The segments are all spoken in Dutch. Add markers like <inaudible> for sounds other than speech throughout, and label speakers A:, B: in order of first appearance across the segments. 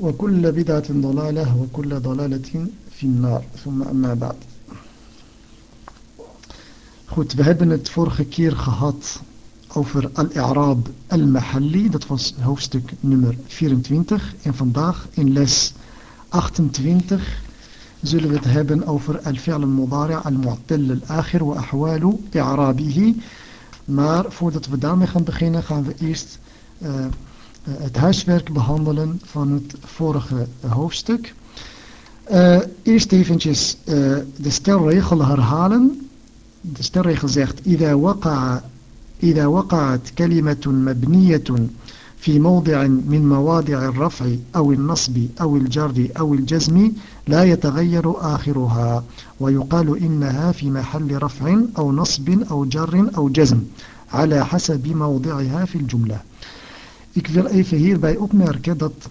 A: وكل بدعة ضلالة وكل ضلالة في النار ثم أما بعد Goed, we hebben het vorige keer gehad over al-i'raab al-mahalli. Dat was hoofdstuk nummer 24. En vandaag in les 28 zullen we het hebben over al-fi'l al-mudari' al-mu'tal al-akhir wa ahwalu i'rabihi. Maar voordat we daarmee gaan beginnen gaan we eerst uh, het huiswerk behandelen van het vorige hoofdstuk. Uh, eerst eventjes uh, de stelregel herhalen. De stelregel zegt: إذا وقع إذا وقعت كلمة مبنية في موضع من مواضع الرفع أو النصب أو الجر أو الجزم لا يتغير آخرها ويقال إنها في محل رفع أو نصب أو جر أو جزم على حسب موضعها في الجملة Ik wil even hierbij opmerken dat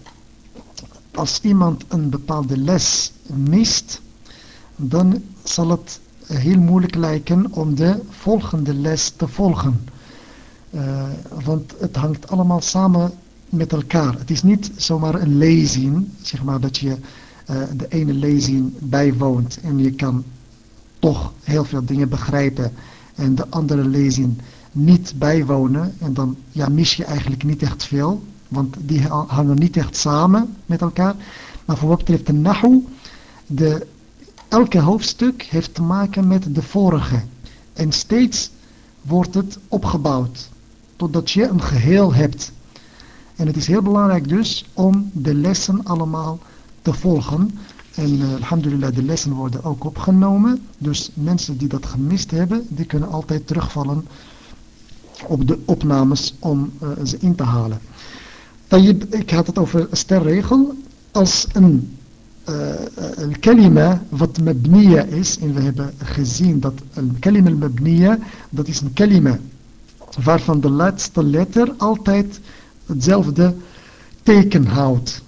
A: als iemand een bepaalde les mist, dan zal het heel moeilijk lijken om de volgende les te volgen. Uh, want het hangt allemaal samen met elkaar. Het is niet zomaar een lezing, zeg maar dat je uh, de ene lezing bijwoont en je kan toch heel veel dingen begrijpen en de andere lezing niet bijwonen en dan ja, mis je eigenlijk niet echt veel, want die hangen niet echt samen met elkaar. Maar voor wat betreft de nahu, elke hoofdstuk heeft te maken met de vorige. En steeds wordt het opgebouwd, totdat je een geheel hebt. En het is heel belangrijk dus om de lessen allemaal te volgen. En uh, alhamdulillah, de lessen worden ook opgenomen. Dus mensen die dat gemist hebben, die kunnen altijd terugvallen op de opnames om uh, ze in te halen. Ik had het over een sterregel. Als een, een kalima wat mabniya is, en we hebben gezien dat een kalima mabniya, dat is een kalima waarvan de laatste letter altijd hetzelfde teken houdt.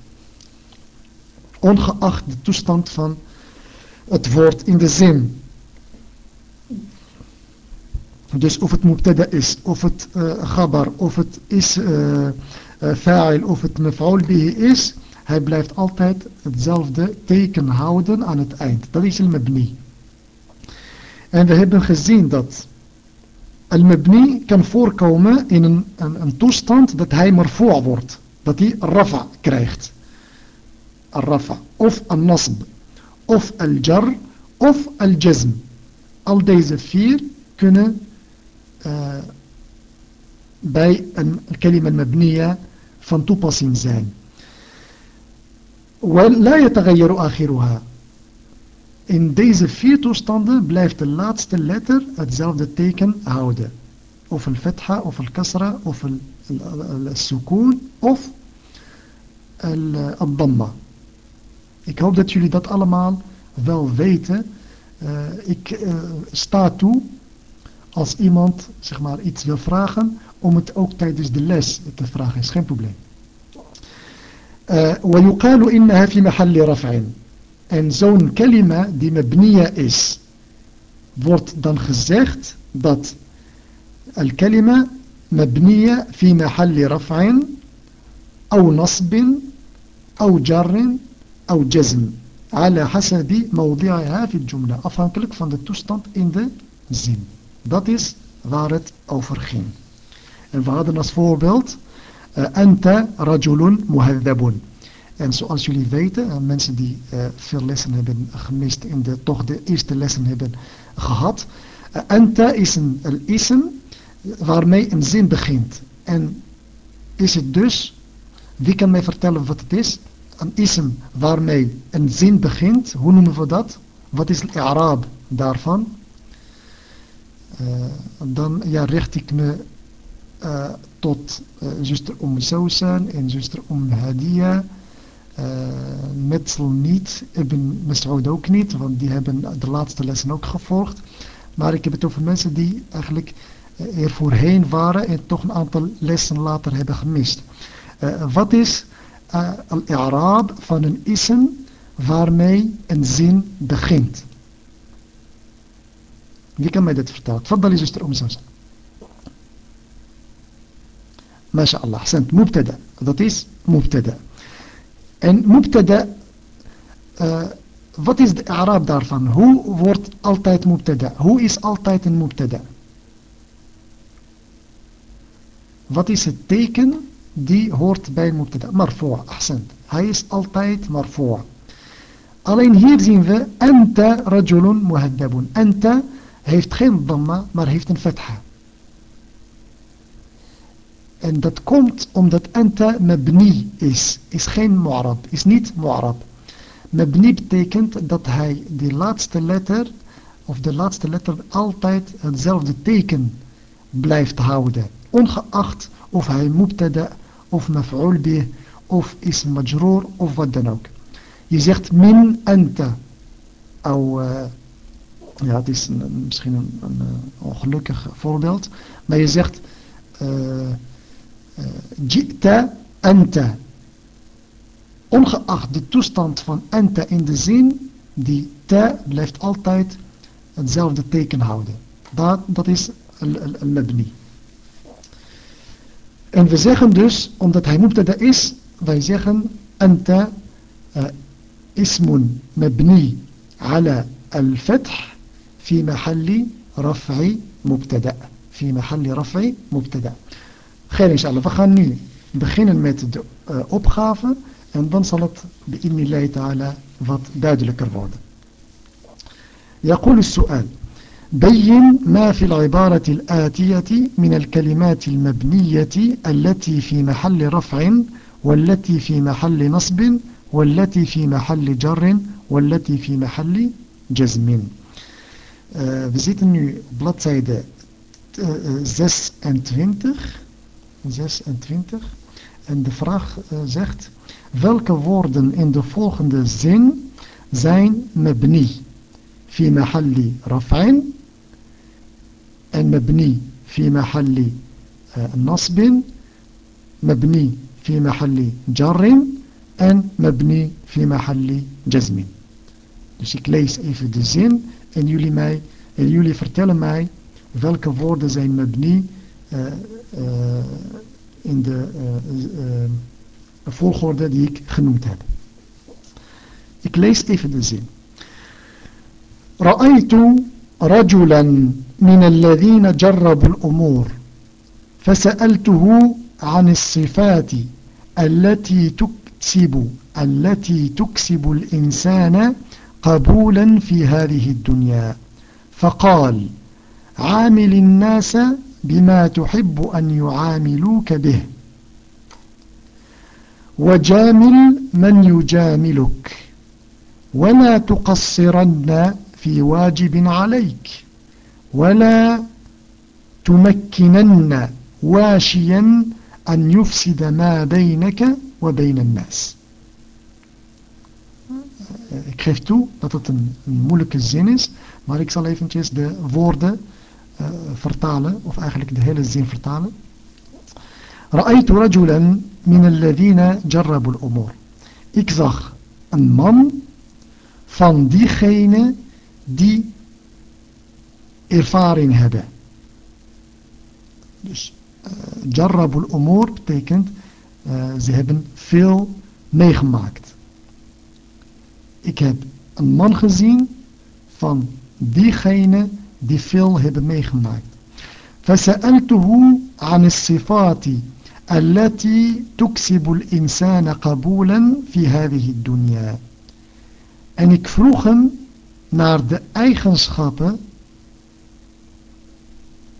A: Ongeacht de toestand van het woord in de zin. Dus of het mubtada is, of het gabar, of het is uh, uh, fa'il, of het maf'ul bihi is, hij blijft altijd hetzelfde teken houden aan het eind. Dat is al-mabni. En we hebben gezien dat al-mabni kan voorkomen in een, een, een toestand dat hij maar voor wordt. Dat hij rafa krijgt. Al-rafa. Of al-nasb. Of al-jar. Of al-jazm. Al deze vier kunnen bij een kalima mabniya van toepassing zijn. ولا يتغير آخرها in deze vier toestanden blijft de laatste letter hetzelfde teken houden. Of een fetha, of een kasra, of een sukoon, of een damma. Ik hoop dat jullie dat allemaal wel weten. Uh, ik uh, sta toe als iemand zeg maar, iets wil vragen, om het ook tijdens de les te vragen, is geen probleem. ويقال إنها في محل رفع en zo'n kalima die mabniya is wordt dan gezegd dat al-kalima mabniya fi mahalli raf'in أو نصب أو جر أو جزم على حسب موضعها في الجملة afhankelijk van de toestand in de zin dat is waar het over ging. En we hadden als voorbeeld Anta rajulun muhadhabun. En zoals jullie weten, mensen die uh, veel lessen hebben gemist en de, toch de eerste lessen hebben gehad. Anta is een, ism waarmee een zin begint. En is het dus, wie kan mij vertellen wat het is? Een ism waarmee een zin begint, hoe noemen we dat? Wat is het Arab daarvan? Uh, dan ja, richt ik me uh, tot uh, zuster Om Sousan en zuster Om Hadia Metzel niet, Ibn Mas'ud ook niet, want die hebben de laatste lessen ook gevolgd. Maar ik heb het over mensen die eigenlijk er voorheen waren en toch een aantal lessen later hebben gemist. Wat is uh, al-i'raab van een ism waarmee een zin begint? اللي كان ما يدات فرتها تفضلي زوجة الأم سمسم ما شاء الله حسنت مبتدأ. ذاتيس مبتدأ. ان مبتدأ آه، فاتيس إعراب دارفان؟ هو وورد التايت مبتدأ؟ هو از التايت مبتدا فاتيس التيكن دي هورت باي مبتدأ. مرفوع. أحسنت. هاي اس التايت مرفوع؟ الين هير زين أنت رجل مهذب. أنت heeft geen dhamma, maar heeft een fatha. En dat komt omdat anta mabni is. Is geen mu'arab. Is niet mu'arab. Mabni betekent dat hij die laatste letter, of de laatste letter altijd hetzelfde teken blijft houden ongeacht of hij mubtada of maf'ul bih of is majroor of wat dan ook. Je zegt min anta. Uh, ja, het is misschien een, een, ongelukkig voorbeeld. Maar je zegt uh, uh, jita anta. Ongeacht de toestand van anta in de zin, die ta blijft altijd hetzelfde teken houden. Dat, dat is al-mabni. En we zeggen dus, omdat hij mubtada is, wij zeggen anta uh, ismun mabni ala al-fath في محل رفع مبتدأ. في محل رفع مبتدأ. خير إن شاء الله. فخان ني الميت met de opgave en dan بإذن الله تعالى wat duidelijker worden يقول السؤال بين ما في العبارة الآتية من الكلمات المبنية التي في محل رفع والتي في محل نصب والتي في محل جر والتي في محل جزم. Eh, we zitten nu op bladzijde eh, eh, 26. 26. En de vraag zegt, welke woorden in de volgende zin zijn mebni fi mahalli rafijn en mebni fi mahalli nasbin mebni fi mahalli jarin en mebni fi mahalli jazmin. Dus ik lees even de zin en jullie, mij, en jullie vertellen mij welke woorden zijn mabni uh, uh, in de uh, volgorde die ik genoemd heb. Ik lees even de zin. رأيت رجلا الذين جربوا الأمور فسألته عن التي تكسب التي تكسب الإنسان قبولا في هذه الدنيا. فقال عامل الناس بما تحب أن يعاملوك به. وجامل من يجاملك. ولا تقصرن في واجب عليك. ولا تمكنن واشيا أن يفسد ما بينك وبين الناس. Ik geef toe dat het een, een moeilijke zin is, maar ik zal eventjes de woorden uh, vertalen, of eigenlijk de hele zin vertalen. رأيت رجلا من الذين جربوا الأمور. Ik zag een man van diegene die ervaring hebben. Dus uh, jarrabul umur betekent uh, ze hebben veel meegemaakt. Ik heb een man gezien van diegene die veel hebben meegemaakt. فسألته عن الصفات التي تكسب الإنسان قبولا في هذه الدنيا. En ik vroeg hem naar de eigenschappen,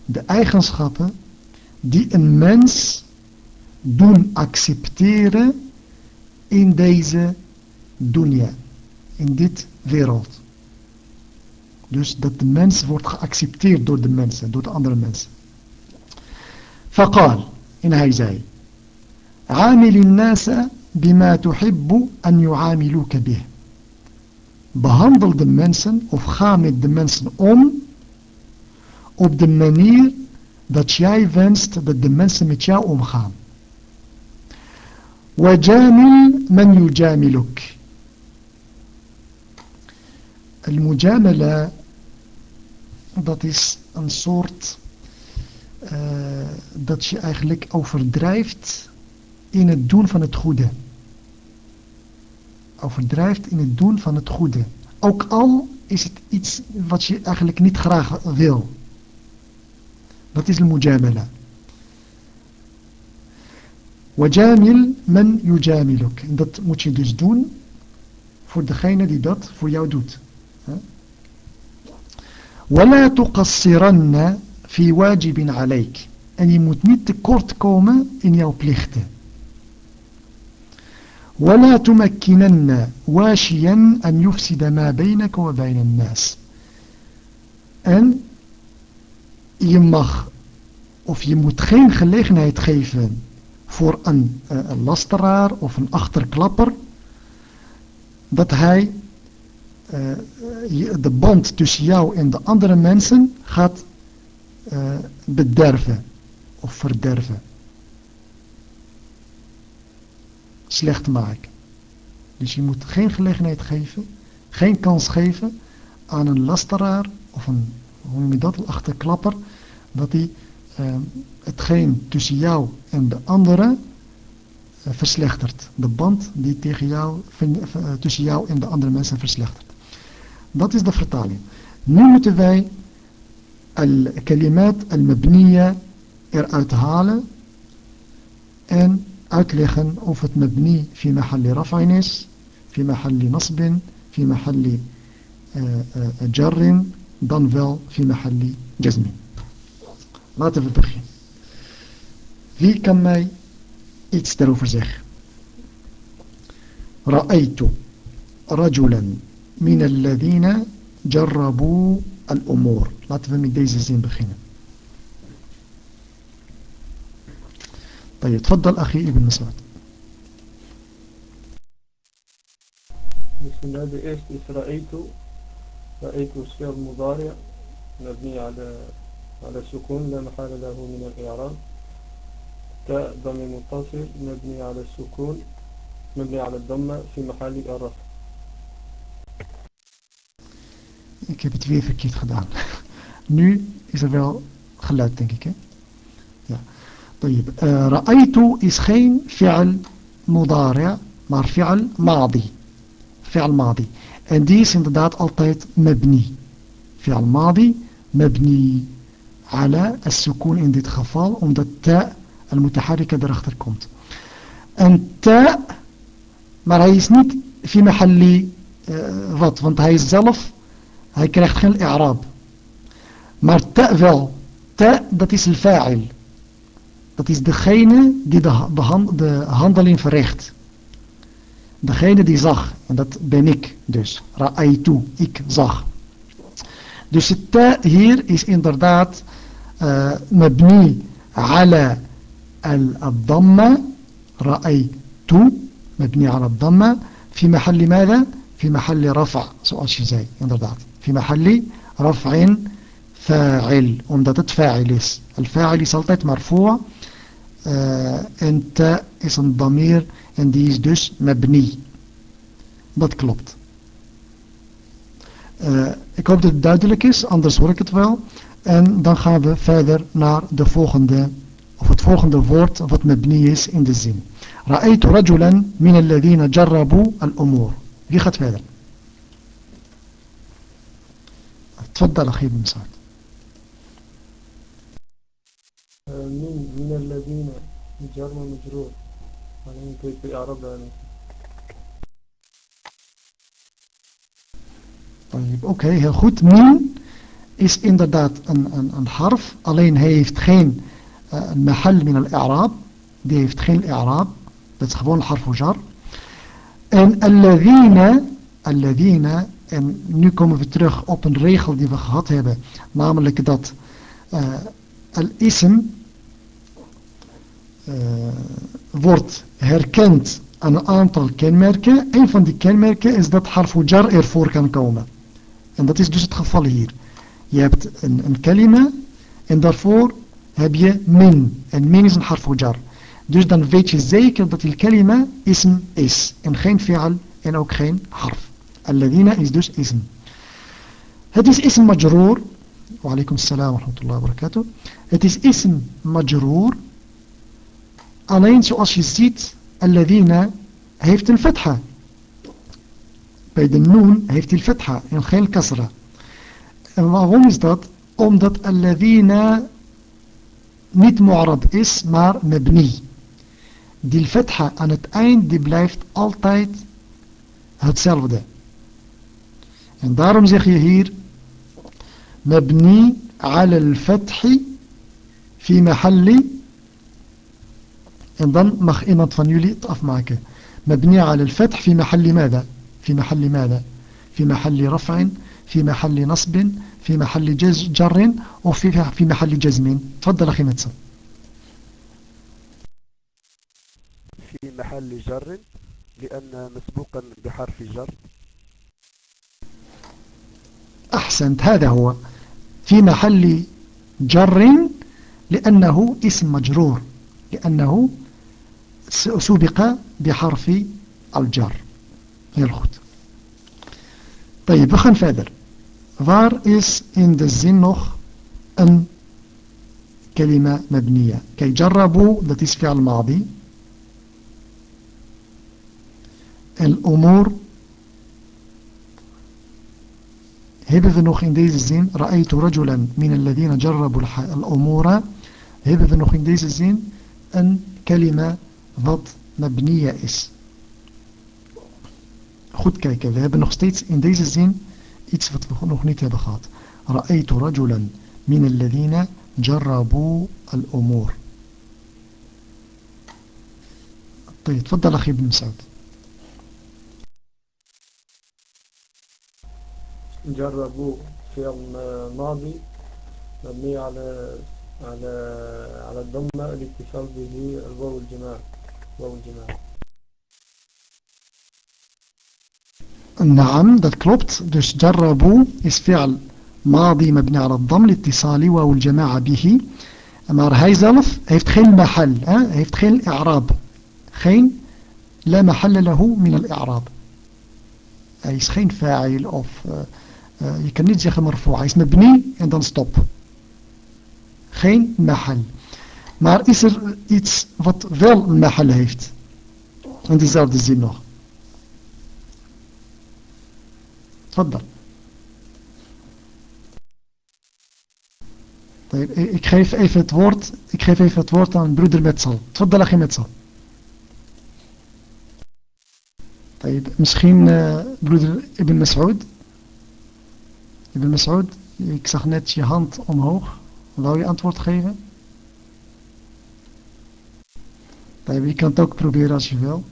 A: de eigenschappen die een mens doen accepteren in deze dunya, in dit wereld. Dus dat de mens wordt geaccepteerd door de mensen, door de andere mensen. فقال, en hij zei, عامل الناس بما تحب أن يعاملوك به behandel de mensen of ga met de mensen om op de manier dat jij wenst dat de mensen met jou omgaan. وجامل من يجاملك al-mujamala, dat is een soort eh, dat je eigenlijk overdrijft in het doen van het goede. Overdrijft in het doen van het goede. Ook al is het iets wat je eigenlijk niet graag wil. Dat is al-mujamala. Wajamil men yujamiluk. Dat moet je dus doen voor degene die dat voor jou doet. ولا تقصرن في واجب عليك. أن يمتنيت كورت كوما إن يو بليخت. ولا تمكنن واشيا أن يفسد ما بينك وبين الناس. أن يمخ أو je moet geen gelegenheid geven voor een, een lasteraar of een achterklapper dat hij uh, de band tussen jou en de andere mensen gaat uh, bederven of verderven. Slecht maken. Dus je moet geen gelegenheid geven, geen kans geven aan een lasteraar of een, hoe noem je dat, een achterklapper, dat hij uh, hetgeen tussen jou en de andere uh, verslechtert. De band die tegen jou, tussen jou en de andere mensen verslechtert. Dat is de vertaling. Nu moeten wij al-kalimat al-mabniya eruit halen en uitleggen of het mabni fi mahalli raf'in is, fi mahalli nasbin, fi mahalli uh, uh, jarrin, dan wel fi mahalli jazmin. Laten we beginnen. Wie kan mij iets daarover zeggen? رأيت رجلا من الذين جربوا الأمور. Laten we zin beginnen طيب تفضل أخي ابن مسعود.
B: بسم الله بإيش؟ رأيت رأيت الشيء المضارع مبني على على السكون لا محال له من الإعراب. تاء ضمير متصل مبني على السكون مبني على الضمة في محل الرفع.
A: ik heb het weer verkeerd gedaan. <laughs> nu is er wel geluid, denk ik. Hè? Ja. Uh, is geen fi'al modaria, maar fi'al madi. Fi'al madi. En die is inderdaad altijd mebni, Fi'al madi, mebni ala as-sukoon in dit geval, omdat ta al-mutaharika erachter komt. En ta, maar hij is niet in uh, eh, wat, want hij is zelf hij krijgt geen i'raab. Maar ta wel. Ta, dat is al-fa'il. Dat is degene die de, de, de handeling verricht. Degene die zag. En dat ben ik dus. Ra'aytu. Ik zag. Dus het ta hier is inderdaad uh, mabni ala al-damma. Ra'aytu. مبني على الضمة في محل ماذا؟ في محل رفع zoals je zei inderdaad في محل رفع فاعل omdat het فاعل is الفاعل is altijd مرفوع uh, en ta is een damir en die is dus mabni dat klopt uh, ik hoop dat het duidelijk is anders hoor ik het wel en dan gaan we verder naar de volgende of het volgende woord wat mabni is in de zin رأيت رجلا من الذين جربوا الأمور wie gaat verder تفضل أخي بن مسعود
B: من من الذين جر مجرور عليهم كيف إعراب يعني
A: طيب oké okay, heel goed min is inderdaad een, een, een harf alleen hij heeft geen uh, mahal min al-i'raab die heeft geen i'raab dat is gewoon harf jar en alladhina alladhina En nu komen we terug op een regel die we gehad hebben. Namelijk dat uh, al-ism uh, wordt herkend een aantal kenmerken. Een van die kenmerken is dat harfu ervoor kan komen. En dat is dus het geval hier. Je hebt een, een kalima en daarvoor heb je min. En min is een harfu. Dus dan weet je zeker dat die kalima ism is. En geen fi'al en ook geen harf. Alladina is dus ism. Het is ism majroor. Wa alaikum salam wa rahmatullahi wa barakatuh. Het is ism majroor. Alleen zoals je ziet, alladina heeft een fatha. Bij de noon heeft hij fatha en geen kasra. En waarom is dat? Omdat alladina niet mu'arab is, maar mabni. Die fatha aan het eind die blijft altijd hetzelfde. En daarom zeg je hier mabni ala al-fathi fi mahalli en dan mag iemand van jullie. مبني على الفتح في محل ماذا؟ في محل ماذا؟ في محل رفع في محل نصب في محل جر وفي في محل جزم. تفضل أخي متسم
C: في محل جر لأن مسبوقا بحرف جر.
A: أحسنت. هذا هو في محل جر لأنه اسم مجرور لأنه سبق بحرف الجر. goed طيب verder waar is in de zin nog een كلمة مبنية. كي جربوا dat is فعل ماضي. الأمور هبة نوخين ديز الزين رأيت رجلا من الذين جربوا الأمور. هبة نوخين ديز الزين أن كلمة ضد مبنية إس. خد كيكا we hebben nog steeds in deze zin iets wat we nog niet رأيت رجلا من الذين جربوا الأمور. طيب تفضل أخي بن مسعود.
B: جربوا فعل ماضي مبني على على على الضمة الاتصال به الواو الجماعة واو الجماعة
A: نعم dat klopt dus جربوا. is فعل ماضي مبني على الضم لاتصال واو الجماعة به. maar hij zelf heeft geen محل hè? heeft إعراب. geen لا محل له من الإعراب. hij is فاعل of uh, Eh, je kan niet zeggen marfu' is mabni en dan stop. Geen mahal. Maar is er iets wat wel een mahal heeft? In dezelfde zin nog. Wat dan? Eh, ik geef even het woord, ik geef even het woord aan broeder Metsel. Tfaddala geen Metsel. Eh, misschien uh, broeder Ibn Mas'ud. Ibn Mas'ud, ik zag net je hand omhoog. Wou je antwoord geven? Je kan het ook proberen als je wil.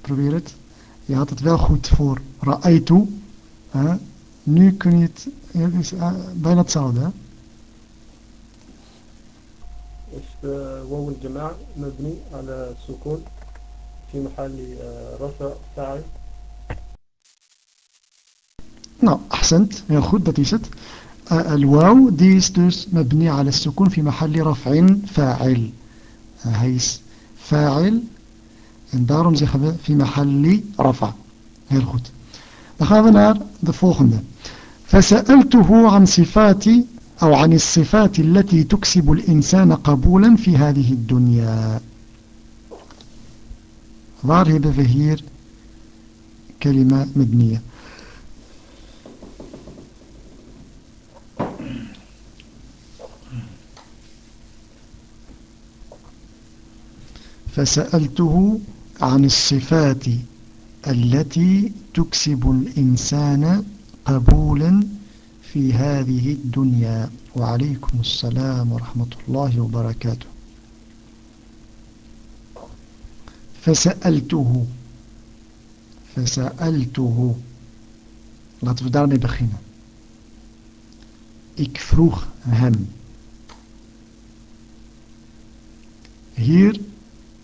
A: Probeer het. Je had het wel goed voor ra'aytu. Nu kun je het, het is uh, bijna hetzelfde. Hè?
B: is واو الجماعة مبني على السكون في محل رفع فاعل
A: Heel goed, dat is het. الواو دي is dus مبني على السكون في محل رفع فاعل. is فاعل. zeggen we في محل رفع. dan gaan we naar de volgende فسألته عن صفات أو عن الصفات التي تكسب الإنسان قبولا في هذه الدنيا. We hier كلمة مبنية؟ فسألته عن الصفات التي تكسب الإنسان قبولا في هذه الدنيا. وعليكم السلام ورحمة الله وبركاته. فسألته فسألته laten we beginnen ik vroeg hem hier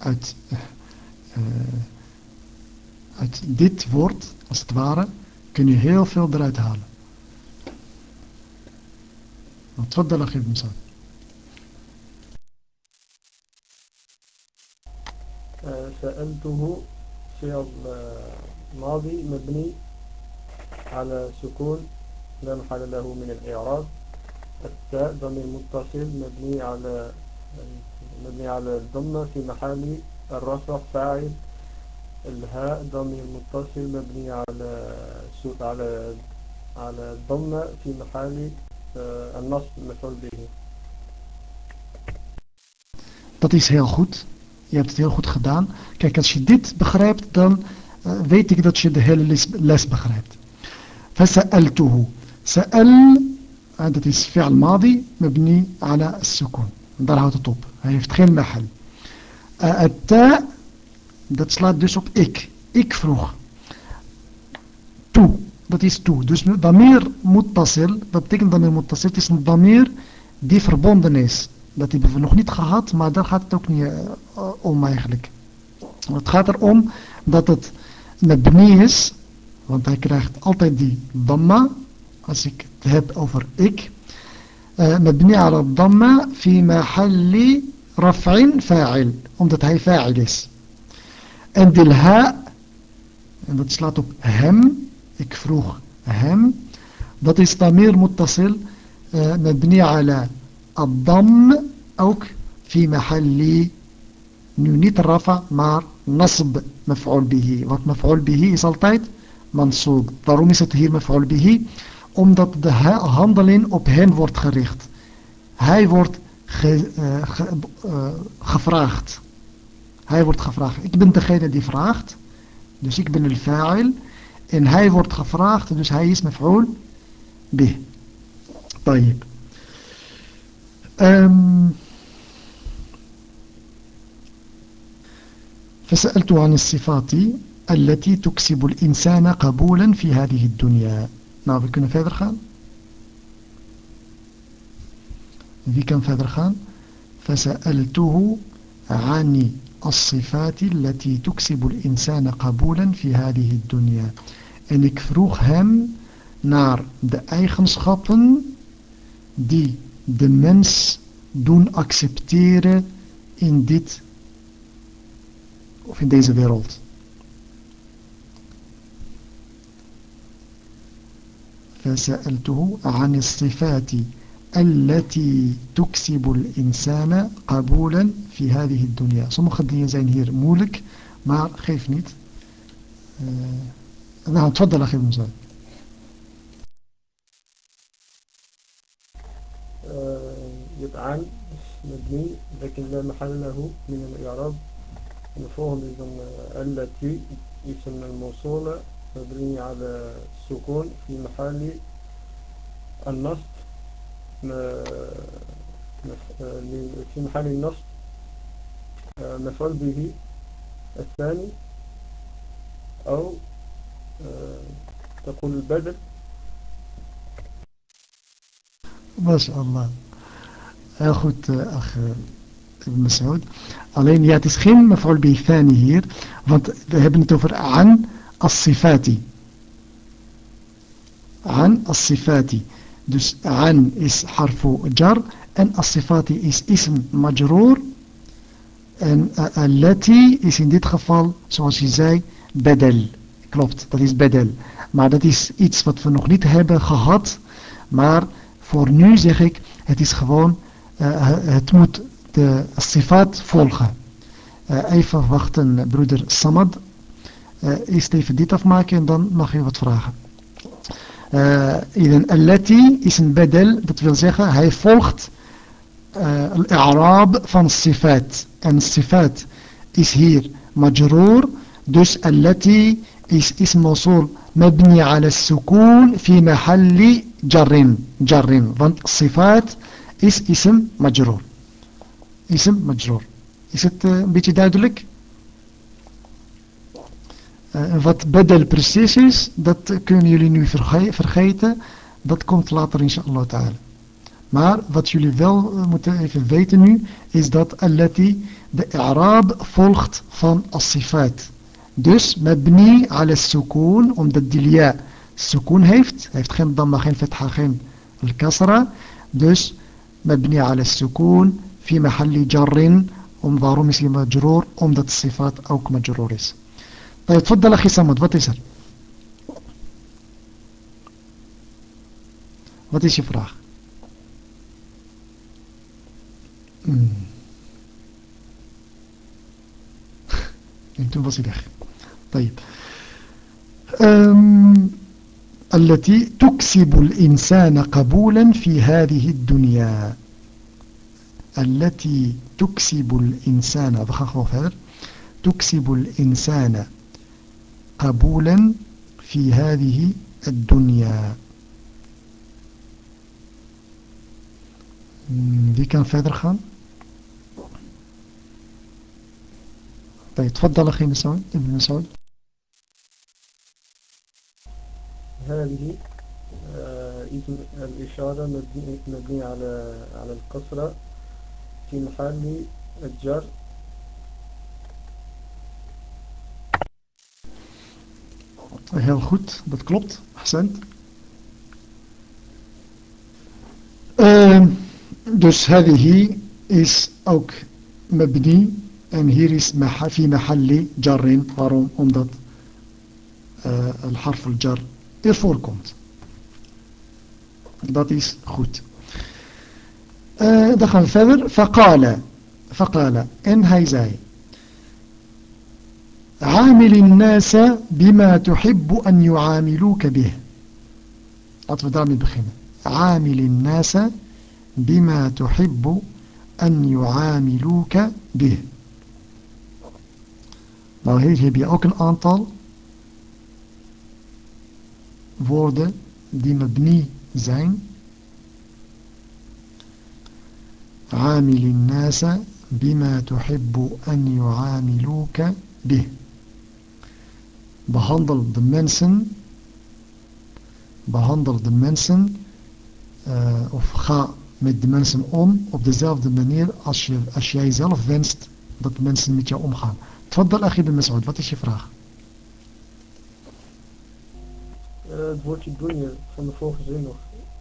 A: uit uit dit woord, als het ware, kun je heel veel eruit halen. تفضل أخي بن سعد
B: سألته فعل ماضي مبني على سكون لا محل له من الإعراب التاء ضمير متصل مبني على مبني على الضمة في محل الرفع فاعل الهاء ضمير متصل مبني على على على الضمة في محل النصب مفعول به
A: Dat is heel goed. Je hebt het heel goed gedaan. Kijk, als je dit begrijpt, dan uh, weet ik dat je de hele les, les begrijpt. فسألته سأل dat is فعل ماضي مبني على السكون Daar houdt het op. Hij heeft geen mahal. Eh, het ta, dat slaat dus op ik. Ik vroeg. Toe. Dat is toe. Dus damir muttasil, dat betekent damir muttasil. Het is een damir die verbonden is. Dat hebben we nog niet gehad, maar daar gaat het ook niet eh, om eigenlijk. Het gaat erom dat het mabni is, want hij krijgt altijd die damma, als ik het heb over ik, آه، مبني على الضمة في محل رفع فاعل. امتت هاي فاعل عند الهاء عندما تسلطب هم اكفروخ هم. ده تستمير متصل آه، مبني على الضم أو في محل نونيت الرفع مع نصب مفعول به. وقت مفعول به سلطيت منصوب. ضروري ستهير مفعول به. omdat de handeling op hen wordt gericht. Hij wordt ge, uh, ge, uh, gevraagd. Hij wordt gevraagd. Ik ben degene die vraagt. Dus ik ben al-fa'il. En hij wordt gevraagd. Dus hij is maf'ul bih. طيب. Um, فسألت عن الصفات التي تكسب الإنسان قبولا في هذه الدنيا Nou, we kunnen verder gaan. Wie kan verder gaan? فسألته عن الصفات التي تكسب الإنسان قبولا في هذه الدنيا. En ik vroeg hem naar de eigenschappen die de mens doen accepteren in dit of in deze wereld. فسألته عن الصفات التي تكسب الإنسان قبولا في هذه الدنيا. sommige dingen zijn hier moeilijk maar geef niet uh, nou تفضل أخي موسى
B: يبقى عن مبني لكن لا محل له من الإعراب. الفهم التي اسم الموصولة. مبني على السكون في محل النصب في محل النصب آه، مفعول به الثاني أو آه، تقول البدل.
A: ما شاء الله. اخوت أخ ابن مسعود علين يا تسخين مفعول به ثاني هير فانت هبنت عن as-sifati عن الصفات dus عن is حرف جر en الصفات is اسم مجرور en التي is in dit geval zoals je zei bedel klopt dat is bedel maar dat is iets wat we nog niet hebben gehad maar voor nu zeg ik het is gewoon uh, het moet de sifat volgen uh, even wachten broeder Samad uh, eerst even dit afmaken en dan mag je wat vragen إذن التي is een bedel, dat wil zeggen hij volgt al-i'raab van sifat. En sifat is hier majroor, dus التي is ism موصول مبني على السكون في محل جر جر want صفات is ism majroor ism majroor is het een beetje duidelijk Uh, wat bedel precies is, dat kunnen jullie nu verge vergeten. Dat komt later inshallah ta'ala. Maar wat jullie wel uh, moeten even weten nu, is dat allati de i'raab volgt van as-sifat. Dus mabni ala sukoon, omdat die lia sukoon heeft, heeft geen damma, geen fetha, geen al-kasra. Dus mabni ala sukoon, fi mahalli jarrin, om waarom is hij majroor? Omdat sifat ook majroor is. تفضل أخي صمد wat is er? Wat is je vraag? Weg. طيب. التي تكسب الإنسان قبولا في هذه الدنيا التي تكسب الإنسان تكسب الإنسان قبولا في هذه الدنيا. wie kan verder gaan طيب تفضل أخي مسعود ابن مسعود
B: هذه اسم الإشارة مبني على على القصرة في محل الجر.
A: Heel goed, dat klopt. Accent. Uh, dus هذه is ook mabni en hier is في محل جر waarom? Omdat uh, الحرف الجر ervoor komt. Dat is goed. Uh, dan gaan we verder. فقال فقال en hij zei عامل الناس بما تحب أن يعاملوك به. laten daarmee beginnen عامل الناس بما تحب أن يعاملوك به. Nou hier heb je ook een aantal woorden die zijn عامل الناس بما تحب أن يعاملوك به behandel de mensen behandel de mensen uh, of ga met de mensen om op dezelfde manier als, je, als jij zelf wenst dat mensen met jou omgaan. Tfaddal Achib Mas'ud, wat is je vraag?
B: Uh, het woordje je van de vorige zin nog,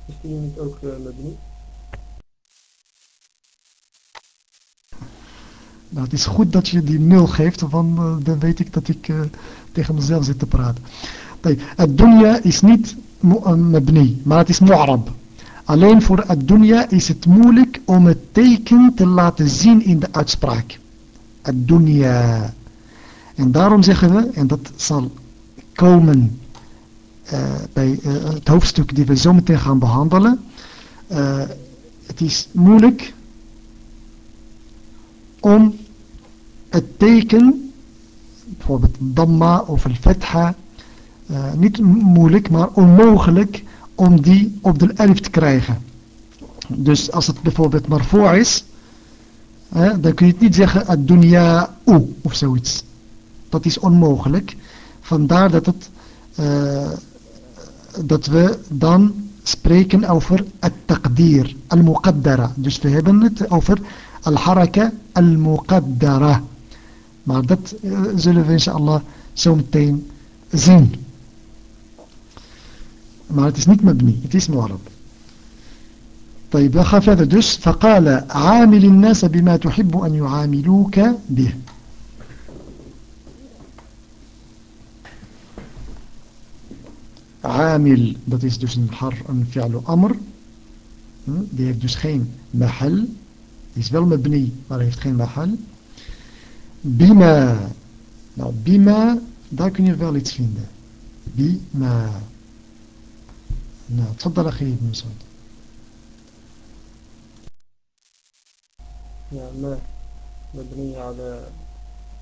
B: is die niet ook uh, met niet?
A: Nou, het is goed dat je die nul geeft, want uh, dan weet ik dat ik tegen mezelf zit te praten. Het dunya is niet mabni, maar het is mu'arab. Alleen voor het dunya is het moeilijk om het teken te laten zien in de uitspraak. Het dunya. En daarom zeggen we, en dat zal komen uh, bij het hoofdstuk die we zo meteen gaan behandelen. het is moeilijk om het teken, bijvoorbeeld damma of al fetha, uh, niet moeilijk, maar onmogelijk om die op de elf te krijgen. Dus als het bijvoorbeeld maar voor is, dan kun je het niet zeggen ad-dunya u of zoiets. Dat is onmogelijk. Vandaar dat, het, uh, dat we dan spreken over het-taqdir, al-muqaddara. Dus we hebben het over al-haraka al-muqaddara. Maar dat uh, zullen we inshallah zo meteen zien. Maar het is niet mabni, het is mu'arab. طيب we verder dus فقال عامل الناس بما تحب أن يعاملوك به عامل dat is dus een har een fi'lu amr die heeft dus geen mahal die is wel mabni maar heeft geen mahal bima. Nou bima daar kun je wel iets vinden bima nou تفضل أخي ابن مسعود
B: نعم ما مبني على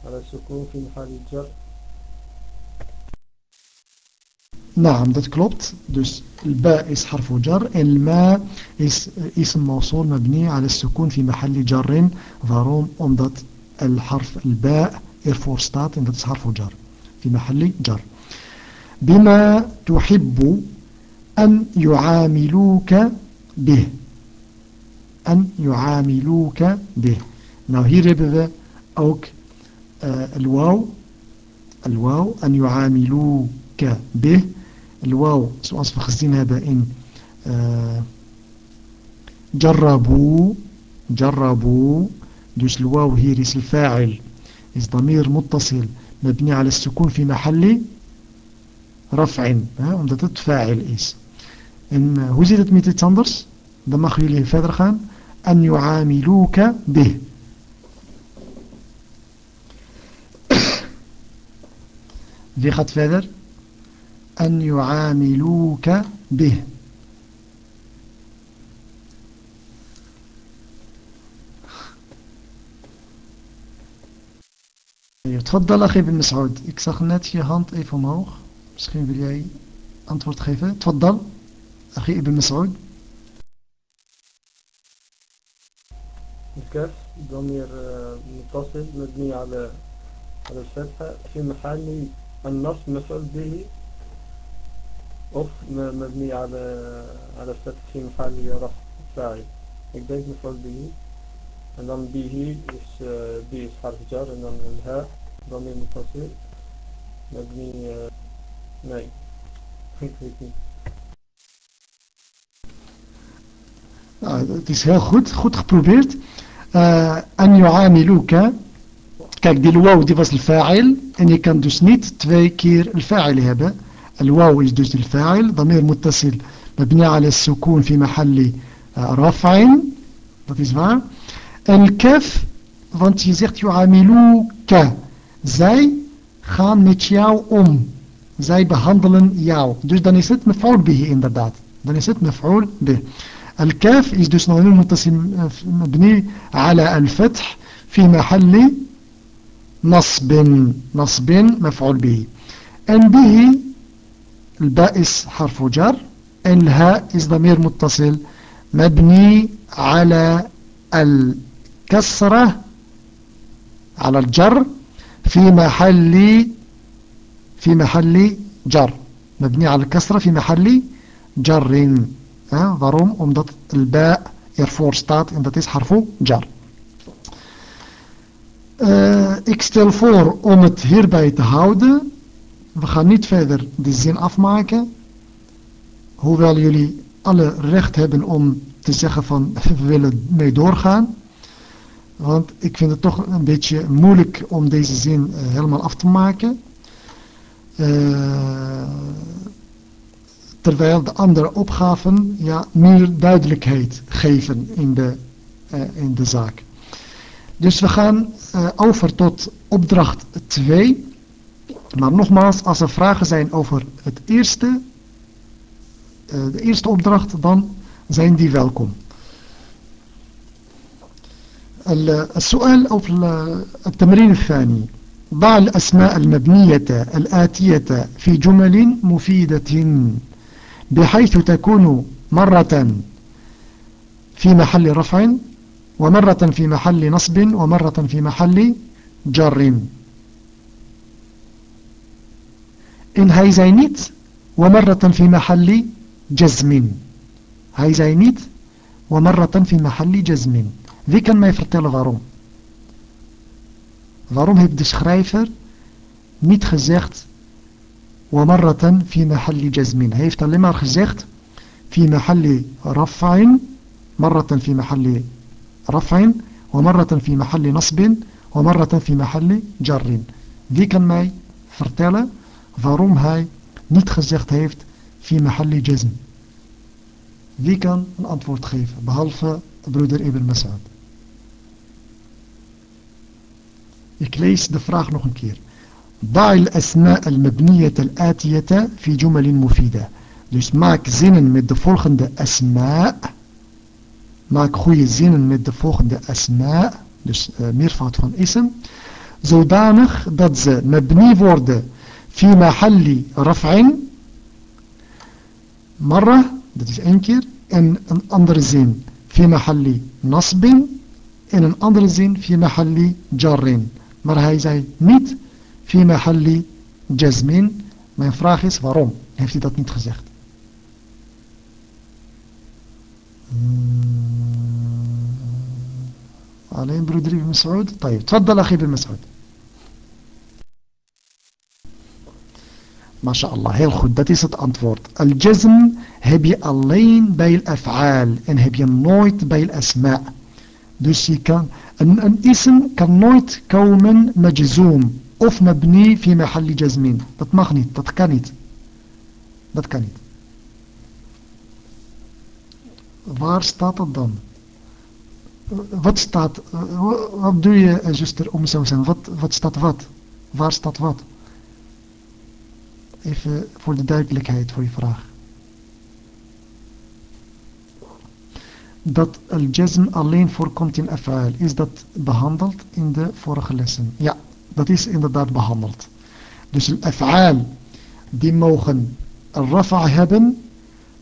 B: على السكون في محل الجر.
A: نعم dat klopt dus الباء is حرف جر الماء is اسم موصول مبني على السكون في محل جر waarom omdat الحرف الباء ervoor staat en dat is في محل جر. بما تحب أن يعاملوك به. أن يعاملوك به. Nou hier hebben uh, الواو. الواو أن يعاملوك به. الواو zoals we gezien hebben in جربوا جربوا دوش الواو هي ريس الفاعل. إز ضمير متصل مبني على السكون في محل رفع. ومدتت فاعل إيس إن وزيدت ميتة تندرس. دمخي له فادرخان أن يعاملوك به. في خط فادر أن يعاملوك به. تفضل أخي بن مسعود ik zag net je hand even omhoog misschien wil jij antwoord geven تفضل أخي ابن مسعود
B: الكاف ضمير متصل مبني على على الفتحة في محل النصب مفعول به of مبني على على الفتح في محل رفع فاعل ik denk مفعول به en dan به is uh, به is حرف جر en dan الهاء ضمير متصل مبني uh,
A: Nou, het is heel goed, goed geprobeerd. En yu'amiluka. Kijk, die waw die was al-fa'il. En je kan dus niet twee keer al-fa'il hebben. الواو is dus الفاعل ضمير متصل مبني على السكون في محل رفع dat is waar en الكاف want je zegt يعاملوك zij gaan met jou om zij behandelen jou dus dan is het مفعول به inderdaad. Dan is het مفعول به الكاف is dus ضمير متصل مبني على الفتح في محل نصب نصب مفعول به en به الباء حرف جر الهاء is ضمير متصل مبني على الكسرة على الجر في محل في محل جر مبني على الكسرة في محل جر ها waarom omdat الباء ervoor staat en dat is حرف جر uh, ik stel voor om het hierbij te houden We gaan niet verder de zin afmaken. Hoewel jullie alle recht hebben om te zeggen van we willen mee doorgaan. Want ik vind het toch een beetje moeilijk om deze zin uh, helemaal af te maken. Uh, terwijl de andere opgaven ja, meer duidelijkheid geven in de, uh, in de zaak. Dus we gaan over tot opdracht 2. Maar nogmaals, als er vragen zijn over het eerste, de eerste opdracht, dan zijn die welkom. السؤال أو التمرين الثاني ضع الأسماء المبنية الآتية في جمل مفيدة بحيث تكون مرة في محل رفع ومرة في محل نصب ومرة في محل جر hij zei niet, ومرة في محل جزم. Hij niet, ومرة في محل جزم. Wie kan mij vertellen waarom? Waarom heeft de schrijver niet gezegd, ومرة في محل جزم. Hij heeft alleen maar gezegd, في محل رفع, مرة في محل رفع, ومرة في محل نصب, ومرة في محل جر. Wie kan mij vertellen waarom hij niet gezegd heeft fi mahalli jazm. Wie kan een antwoord geven, behalve broeder Ibn Mas'ud? Ik lees de vraag nog een keer. Da'il asma al-mabniyat al-atiyata fi jumalin mufida. Dus maak zinnen met de volgende asma. Maak goede zinnen met de volgende asma. Dus uh, meervoud van ism. Zodanig dat ze mabni worden fi mahalli raf'in. Marra, dat is één keer. En een andere zin. Fi mahalli nasbin. En een andere zin. Fi mahalli jarrin. Maar hij zei niet في محل جزم mijn vraag is waarom heeft hij dat niet gezegd alleen broeder Ibn Mas'ud طيب تفضل أخي Ibn Mas'ud MashaAllah, heel goed, dat is het antwoord. Al-jazm heb je alleen bij al-af'aal en heb je nooit bij al-asma. Dus je kan, een, een ism kan nooit komen majzoom of mabni fi mahalli jazmin. Dat mag niet, dat kan niet. Dat kan niet. Waar staat het dan? Wat staat, wat doe je zuster om zo zijn? Wat, wat staat wat? Waar staat wat? Even voor de duidelijkheid voor je vraag. Dat al-jazm alleen voorkomt in af'al. Is dat behandeld in de vorige lessen? Ja, dat is inderdaad behandeld. Dus al-af'al, die mogen al-rafa hebben,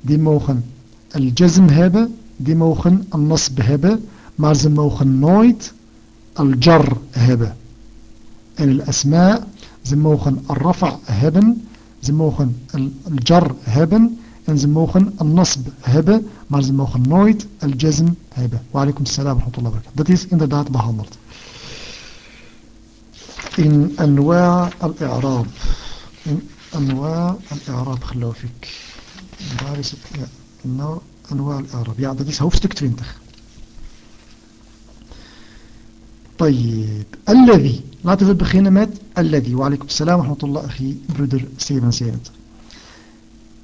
A: die mogen al-jazm hebben, die mogen al-nasb hebben, maar ze mogen nooit al-jar hebben. En al-asma, ze mogen al-rafa hebben, ze mogen al-jar hebben ان زموخن النصب هبة مار زموخن نويت الجزم هبة. وعليكم السلام ورحمة الله وبركاته. ذات از ان ذا دات بهامرت إن أنواع الإعراب. إن أنواع الإعراب خلوها فيك. مدارس أنواع الإعراب. يعني ذات از هوفستك 20 طيب. الذي. لا تفضل بخينا مات. الذي. وعليكم السلام ورحمة الله أخي برودر سيفن سيفنتر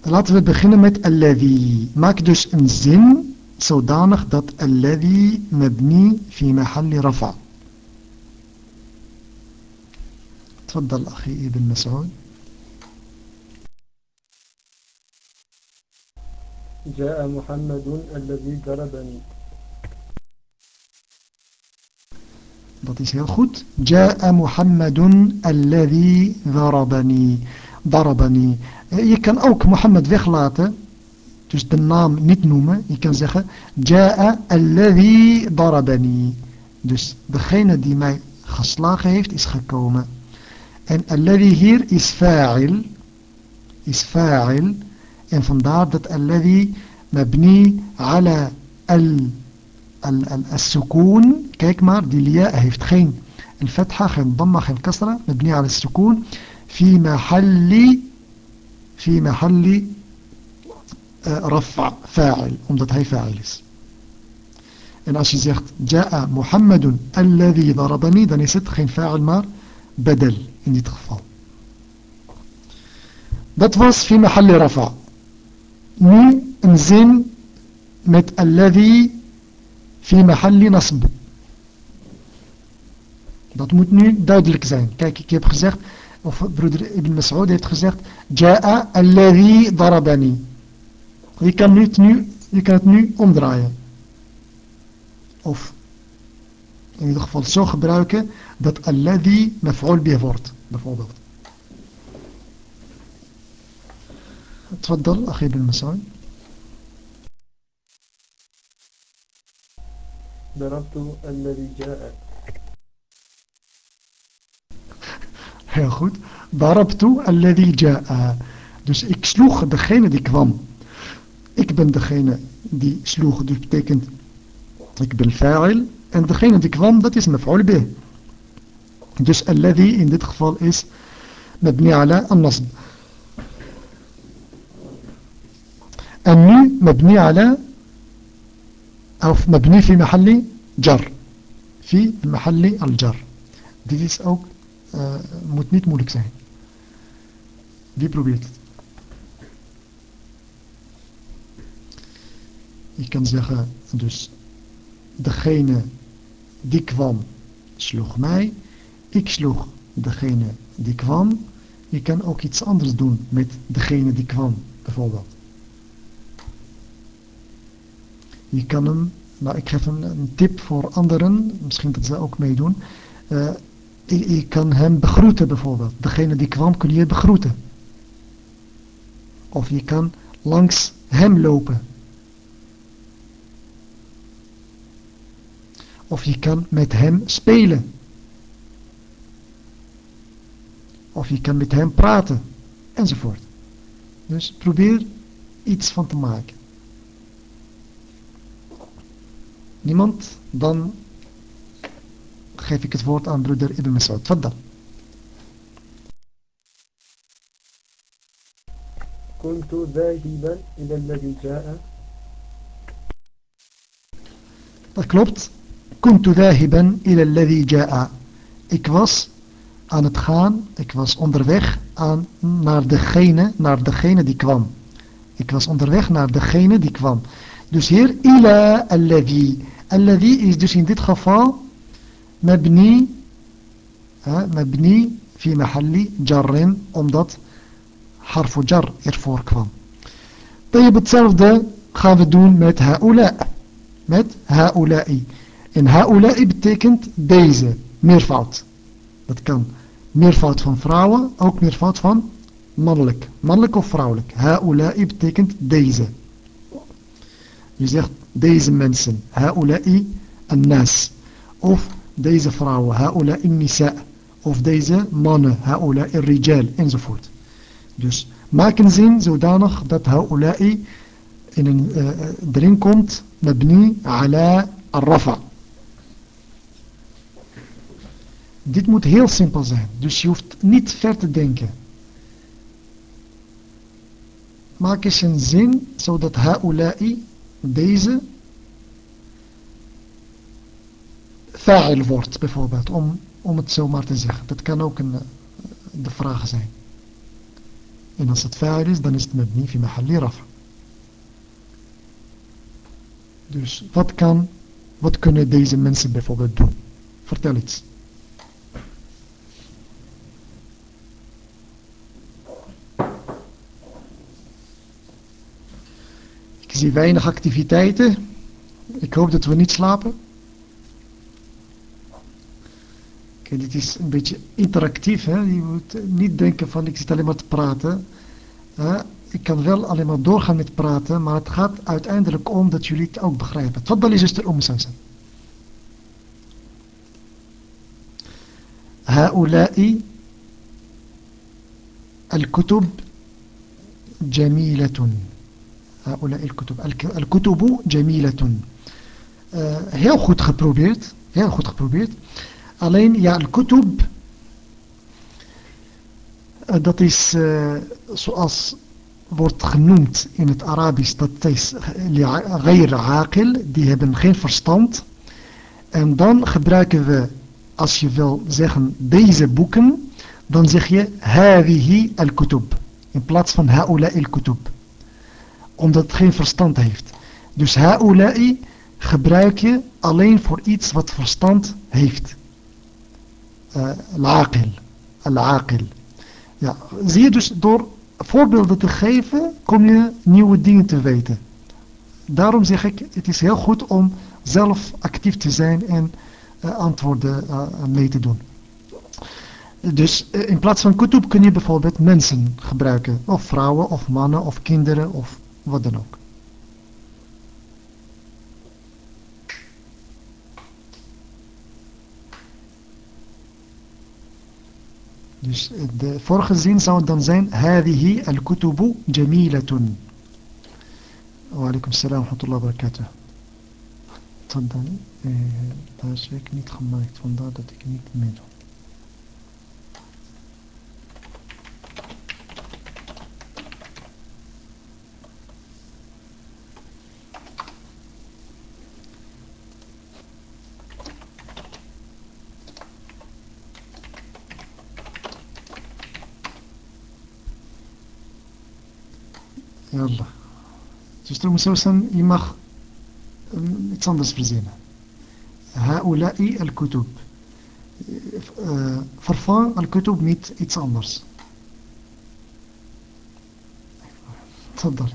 A: laten we beginnen met الذي maak dus een zin zodanig dat الذي مبني في محل رفع تفضل أخي ابن مسعود
B: جاء محمد الذي ضربني
A: Dat is heel goed. Ja'a Muhammadun alladhi darabani. Darabani. Je kan ook Mohammed weglaten. Dus de naam niet noemen. Je kan zeggen Ja'a alladhi darabani. Dus degene die mij geslagen heeft is gekomen. En alladhi hier is fa'il. Is fa'il. En vandaar dat alladhi mabni ala al السكون kijk maar die lia heeft geen الفتحة geen ضمة geen كسرة مبني على السكون في محل في محل آه، رفع فاعل امضت هي فاعل إن أشي زيخت جاء محمد الذي ضربني داني ستخين فاعل مار بدل إني تخفض دات واس في محل رفع. ني انزين مت الذي في محل نصب. دات موت ني دايدلك زين كيك كيب gezegd of broeder Ibn Mas'ud heeft gezegd Ja'a alladhi darabani je kan het nu je kan het nu omdraaien of in ieder geval zo gebruiken dat alladhi maf'ul bih wordt bijvoorbeeld تفضل أخي ابن مسعود
B: ضربت الذي جاء
A: Heel goed. Darabtu alladhi ja'a. Dus ik sloeg degene die kwam. Ik ben degene die sloeg. Dus betekent ik ben fa'il. En degene die kwam, dat is maf'ul bih. Dus alladhi in dit geval is mabni ala an-nasb. En nu mabni ala of mabni fi mahalli jar. Fi mahalli al-jar. Dit is ook uh, moet niet moeilijk zijn. Wie probeert het? Je kan zeggen, dus degene die kwam sloeg mij. Ik sloeg degene die kwam. Je kan ook iets anders doen met degene die kwam, bijvoorbeeld. Je kan hem, nou ik geef een, een tip voor anderen, misschien dat ze ook meedoen. Uh, je kan hem begroeten bijvoorbeeld. Degene die kwam kun je begroeten. Of je kan langs hem lopen. Of je kan met hem spelen. Of je kan met hem praten. Enzovoort. Dus probeer iets van te maken. Niemand? Dan geef ik het woord aan broeder Ibn Mas'ud. Tfaddal.
B: كنت ذاهبا إلى الذي جاء
A: Dat klopt. كنت ذاهبا إلى الذي جاء. Ik was aan het gaan, ik was onderweg aan, naar, degene, naar degene die kwam. Ik was onderweg naar degene die kwam. Dus hier, ila alladhi. Alladhi is dus in dit geval mabni, mabni fi mahalli jarrin, omdat harfu jar ervoor kwam. Dan hetzelfde gaan we doen met haula. Met haula'i. En haula'i betekent deze, meervoud. Dat kan meervoud van vrouwen, ook meervoud van mannelijk. Mannelijk of vrouwelijk. Haula'i betekent deze. Je zegt deze mensen. Haula'i an-nas. Of deze vrouwen. Haula'i nisa. Of deze mannen. Haula'i rijal. Enzovoort. Dus maak een zin zodanig dat haula'i in een, uh, erin komt. Mabni ala al-rafa. Dit moet heel simpel zijn. Dus je hoeft niet ver te denken. Maak eens een zin zodat haula'i, deze, fa'il wordt bijvoorbeeld. Om, om het zo maar te zeggen. Dat kan ook een, de vraag zijn. En als het fa'il is, dan is het met fi mahalli rafa. Dus wat kan, wat kunnen deze mensen bijvoorbeeld doen? Vertel iets. Ik zie weinig activiteiten. Ik hoop dat we niet slapen. Kijk, dit is een beetje interactief. Hè? Je moet niet denken van ik zit alleen maar te praten. Ik kan wel alleen maar doorgaan met praten. Maar het gaat uiteindelijk om dat jullie het ook begrijpen. Wat dan is zuster Om Sansan. هؤلاء الكتب جميلة هؤلاء الكتب الكتب جميلة uh, heel goed geprobeerd heel goed geprobeerd alleen ja الكتب uh, dat is uh, zoals wordt genoemd in het Arabisch dat is غير عاقل die hebben geen verstand en dan gebruiken we als je wil zeggen deze boeken dan zeg je هذه الكتب in plaats van هؤلاء الكتب omdat het geen verstand heeft. Dus haula'i gebruik je alleen voor iets wat verstand heeft. Al-aqil. Al-aqil. Ja, zie je dus door voorbeelden te geven kom je nieuwe dingen te weten. Daarom zeg ik, het is heel goed om zelf actief te zijn en uh, antwoorden uh, mee te doen. Dus in plaats van kutub kun je bijvoorbeeld mensen gebruiken. Of vrouwen, of mannen, of kinderen, of wat dan ook. Dus de vorige zin zou dan zijn هذه الكتب جميلة وعليكم السلام ورحمة الله وبركاته تفضل is ik niet gemaakt vandaar dat ik niet meedoe يلا تشتري مسوسا يمخ يتصندس في الزينة هؤلاء الكتب فرفان الكتب ميت iets anders تفضلي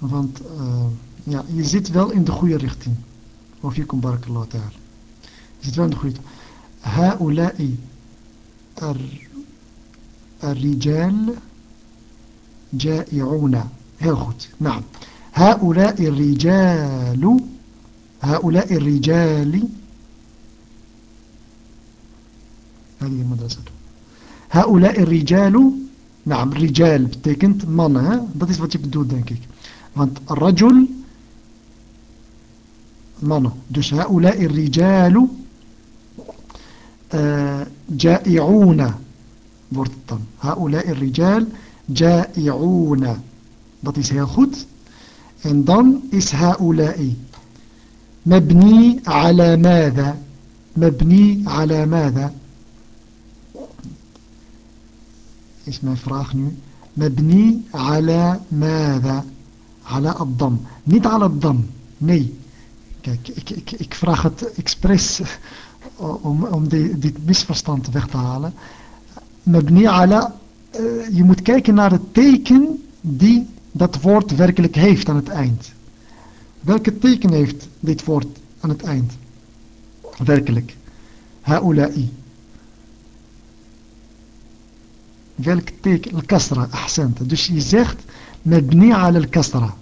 A: Want uh, ja, je zit wel in de goede richting. Of je komt barakallahu ta'ala. Je zit wel in de goede richting. هؤلاء الرجال جائعون. goed نعم. هؤلاء الرجال هؤلاء الرجال هذه المدرسة. هؤلاء الرجال نعم رجال. betekent mannen hè? dat is wat je bedoelt denk ik. Dus هؤلاء الرجال جائعون. ورطن هؤلاء الرجال جائعون. Dat is heel اس هؤلاء. مبني على ماذا؟ مبني على ماذا؟ اسم mijn vraag مبني على ماذا؟ على الضم. نيت على الضم. ني. kijk ik, ik, ik vraag om, om dit misverstand weg te halen. Mabni ala, eh, je moet kijken naar het teken die dat woord werkelijk heeft aan het eind. Welke teken heeft dit woord aan het eind? Werkelijk. Haula'i. Welk teken? Al-kasra, ahsanta. Dus je zegt, mabni ala al-kasra.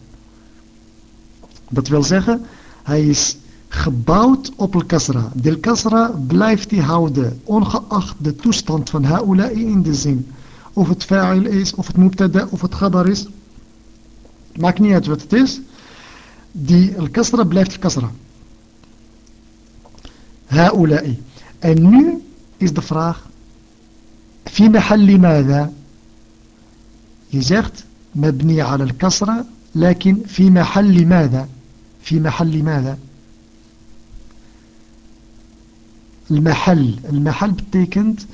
A: Dat wil zeggen, hij is gebouwd op al-kasra de al-kasra blijft hij houden ongeacht de toestand van haula'i in de zin of het fa'il is of het mubtada of het khabar is maakt niet uit wat het is die al-kasra blijft al-kasra haula'i en nu is de vraag في محل ماذا يزغت مبني على الكسرة لكن في محل ماذا في محل ماذا المحل المحل betekent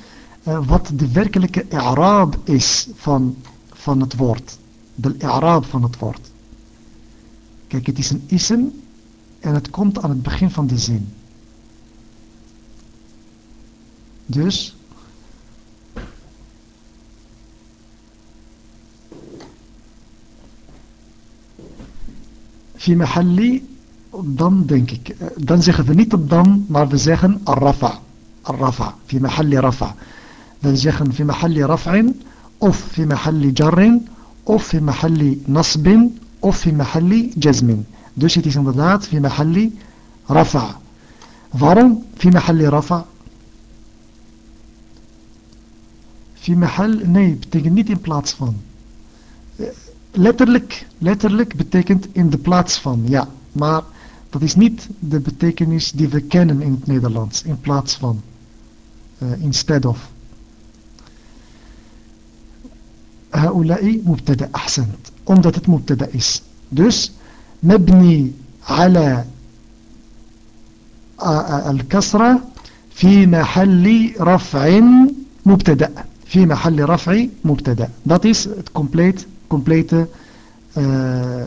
A: uh, wat de werkelijke i'raab is van, van het woord de i'raab van het woord kijk het is een ism en het komt aan het begin van de zin dus في محل dan denk ik, eh, dan zeggen we niet op dan, maar we zeggen Rafa. Arrafa, fi mahalli rafa. We zeggen fi mahalli raf'in, of fi mahalli jarrin, of fi mahalli nasbin, of fi mahalli jazmin. Dus het is inderdaad fi mahalli rafa. Waarom fi mahalli rafa? Fi mahal, nee, betekent niet in plaats van. Eh, letterlijk, letterlijk betekent in de plaats van, ja. Maar dat is niet de betekenis die we kennen in het Nederlands. In plaats van. Uh, instead of. هؤلاء مبتدا أحسنت omdat het مبتدا is dus مبني على الكسرة في محل رفع مبتدا في محل رفع مبتدا dat is het compleet complete uh,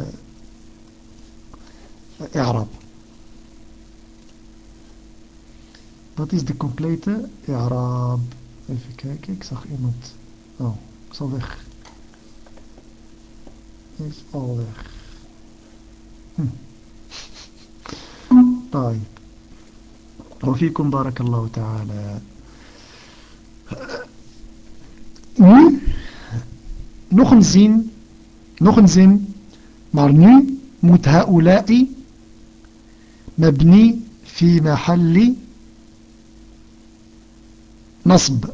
A: i'rab. Dat is de complete i'rab. Even kijken, ik zag iemand. Oh, is al weg. Is al weg. Hm. <laughs> طيب وفيكم بارك الله تعالى nu nog een zin, nog een zin, maar nu moet haula'i mabni fi mahalli nasb.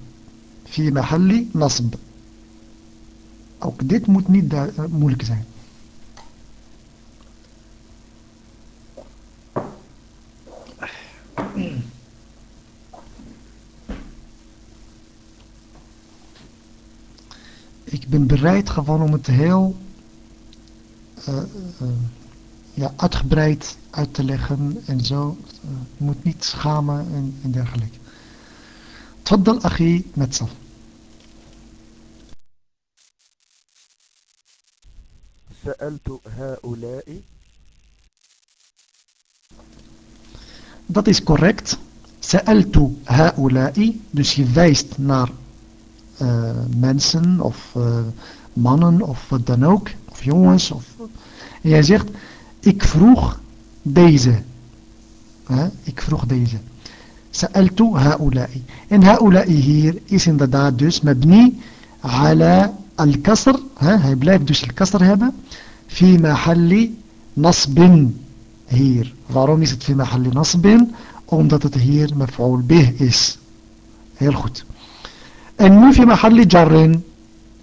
A: Fi mahalli nasb. Ook dit moet niet uh, moeilijk zijn. ik ben bereid gewoon om het heel uh, uh, ja, uitgebreid uit te leggen en zo. Uh, je moet niet schamen en, en dergelijke. تفضل أخي متسل
C: سألت هؤلاء
A: Dat is correct. سألت هؤلاء dus je wijst naar uh, mensen of uh, mannen of wat dan ook, of jongens. Of, en jij zegt, ik vroeg deze. Huh? Ik vroeg deze. سألت هؤلاء. إن هؤلاء هير إسن دادا دوس مبني على الكسر ها هاي بلايك دوس الكسر هذا في محل نصب هير فارو ميست في محل نصب ومدت هير مفعول به إس هي الخط. إن في محل جر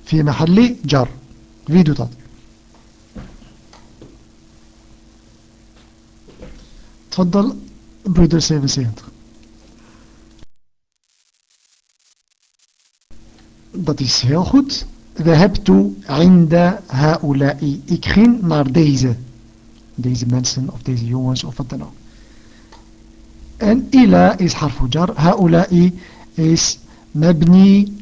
A: في محل جر. فيديو تاتي تفضل بريدر 770 dat is heel goed ذهبت عند هؤلاء ik ging naar deze deze mensen of deze jongens of wat dan ook en إلى is حرف جر هؤلاء is مبني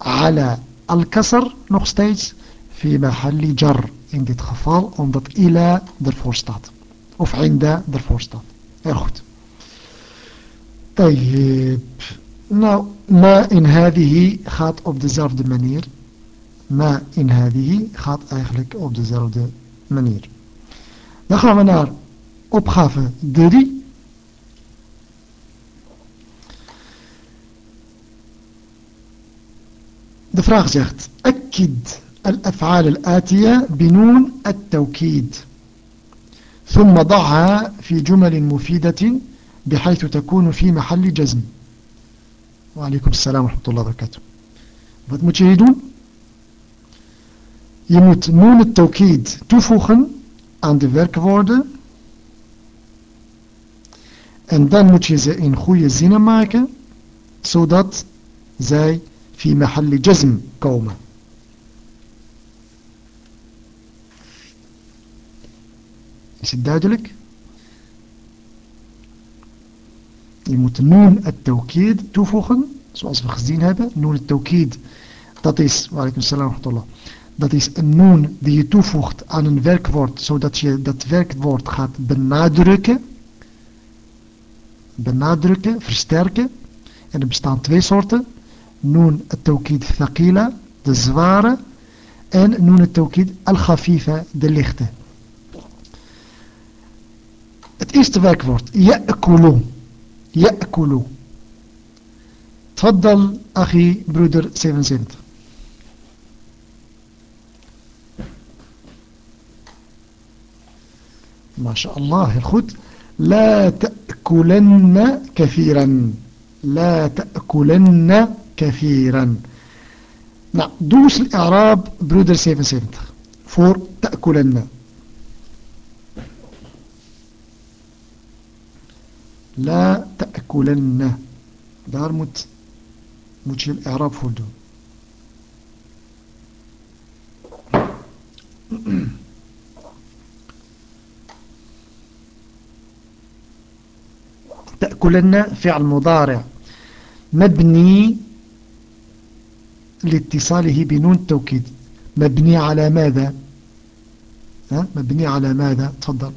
A: على الكسر nog steeds في محل جر in dit geval omdat إلى ervoor staat of عند ervoor staat heel goed طيب nou ما إن هذه خط op dezelfde manier ما إن هذه خط eigenlijk op dezelfde manier dan gaan we naar opgave 3 de vraag zegt أكد الأفعال الآتية بنون التوكيد. ثم ضعها في جمل مفيدة بحيث تكون في محل جزم. Salam wa barakatuh. Wat moet je hier doen? Je moet nu het tawkid toevoegen aan de werkwoorden. En dan moet je ze in goede zinnen maken, zodat zij fi mahalli jazm komen. Is het duidelijk? Je moet noon het tawkid toevoegen, zoals we gezien hebben. Noon het tawkid, dat is, walaikum salam dat is een noon die je toevoegt aan een werkwoord, zodat je dat werkwoord gaat benadrukken. Benadrukken, versterken. En er bestaan twee soorten. noon het-tawkid thaqila, de zware, en noon het-tawkid al-khafifa, de lichte. Het eerste werkwoord, ya'kulu, ya'kulu. تفضل أخي برودر 77 ما شاء الله الخد. لا تأكلن كثيرا. لا تأكلن كثيرا. نعم دوس الإعراب برودر 77 فور تأكلن. لا تأكلن. daar moet, moet الإعراب doen <clears throat> تأكلن فعل مضارع. مبني لاتصاله بنون التوكيد. مبني على ماذا؟ ها؟ مبني على ماذا؟ تفضل.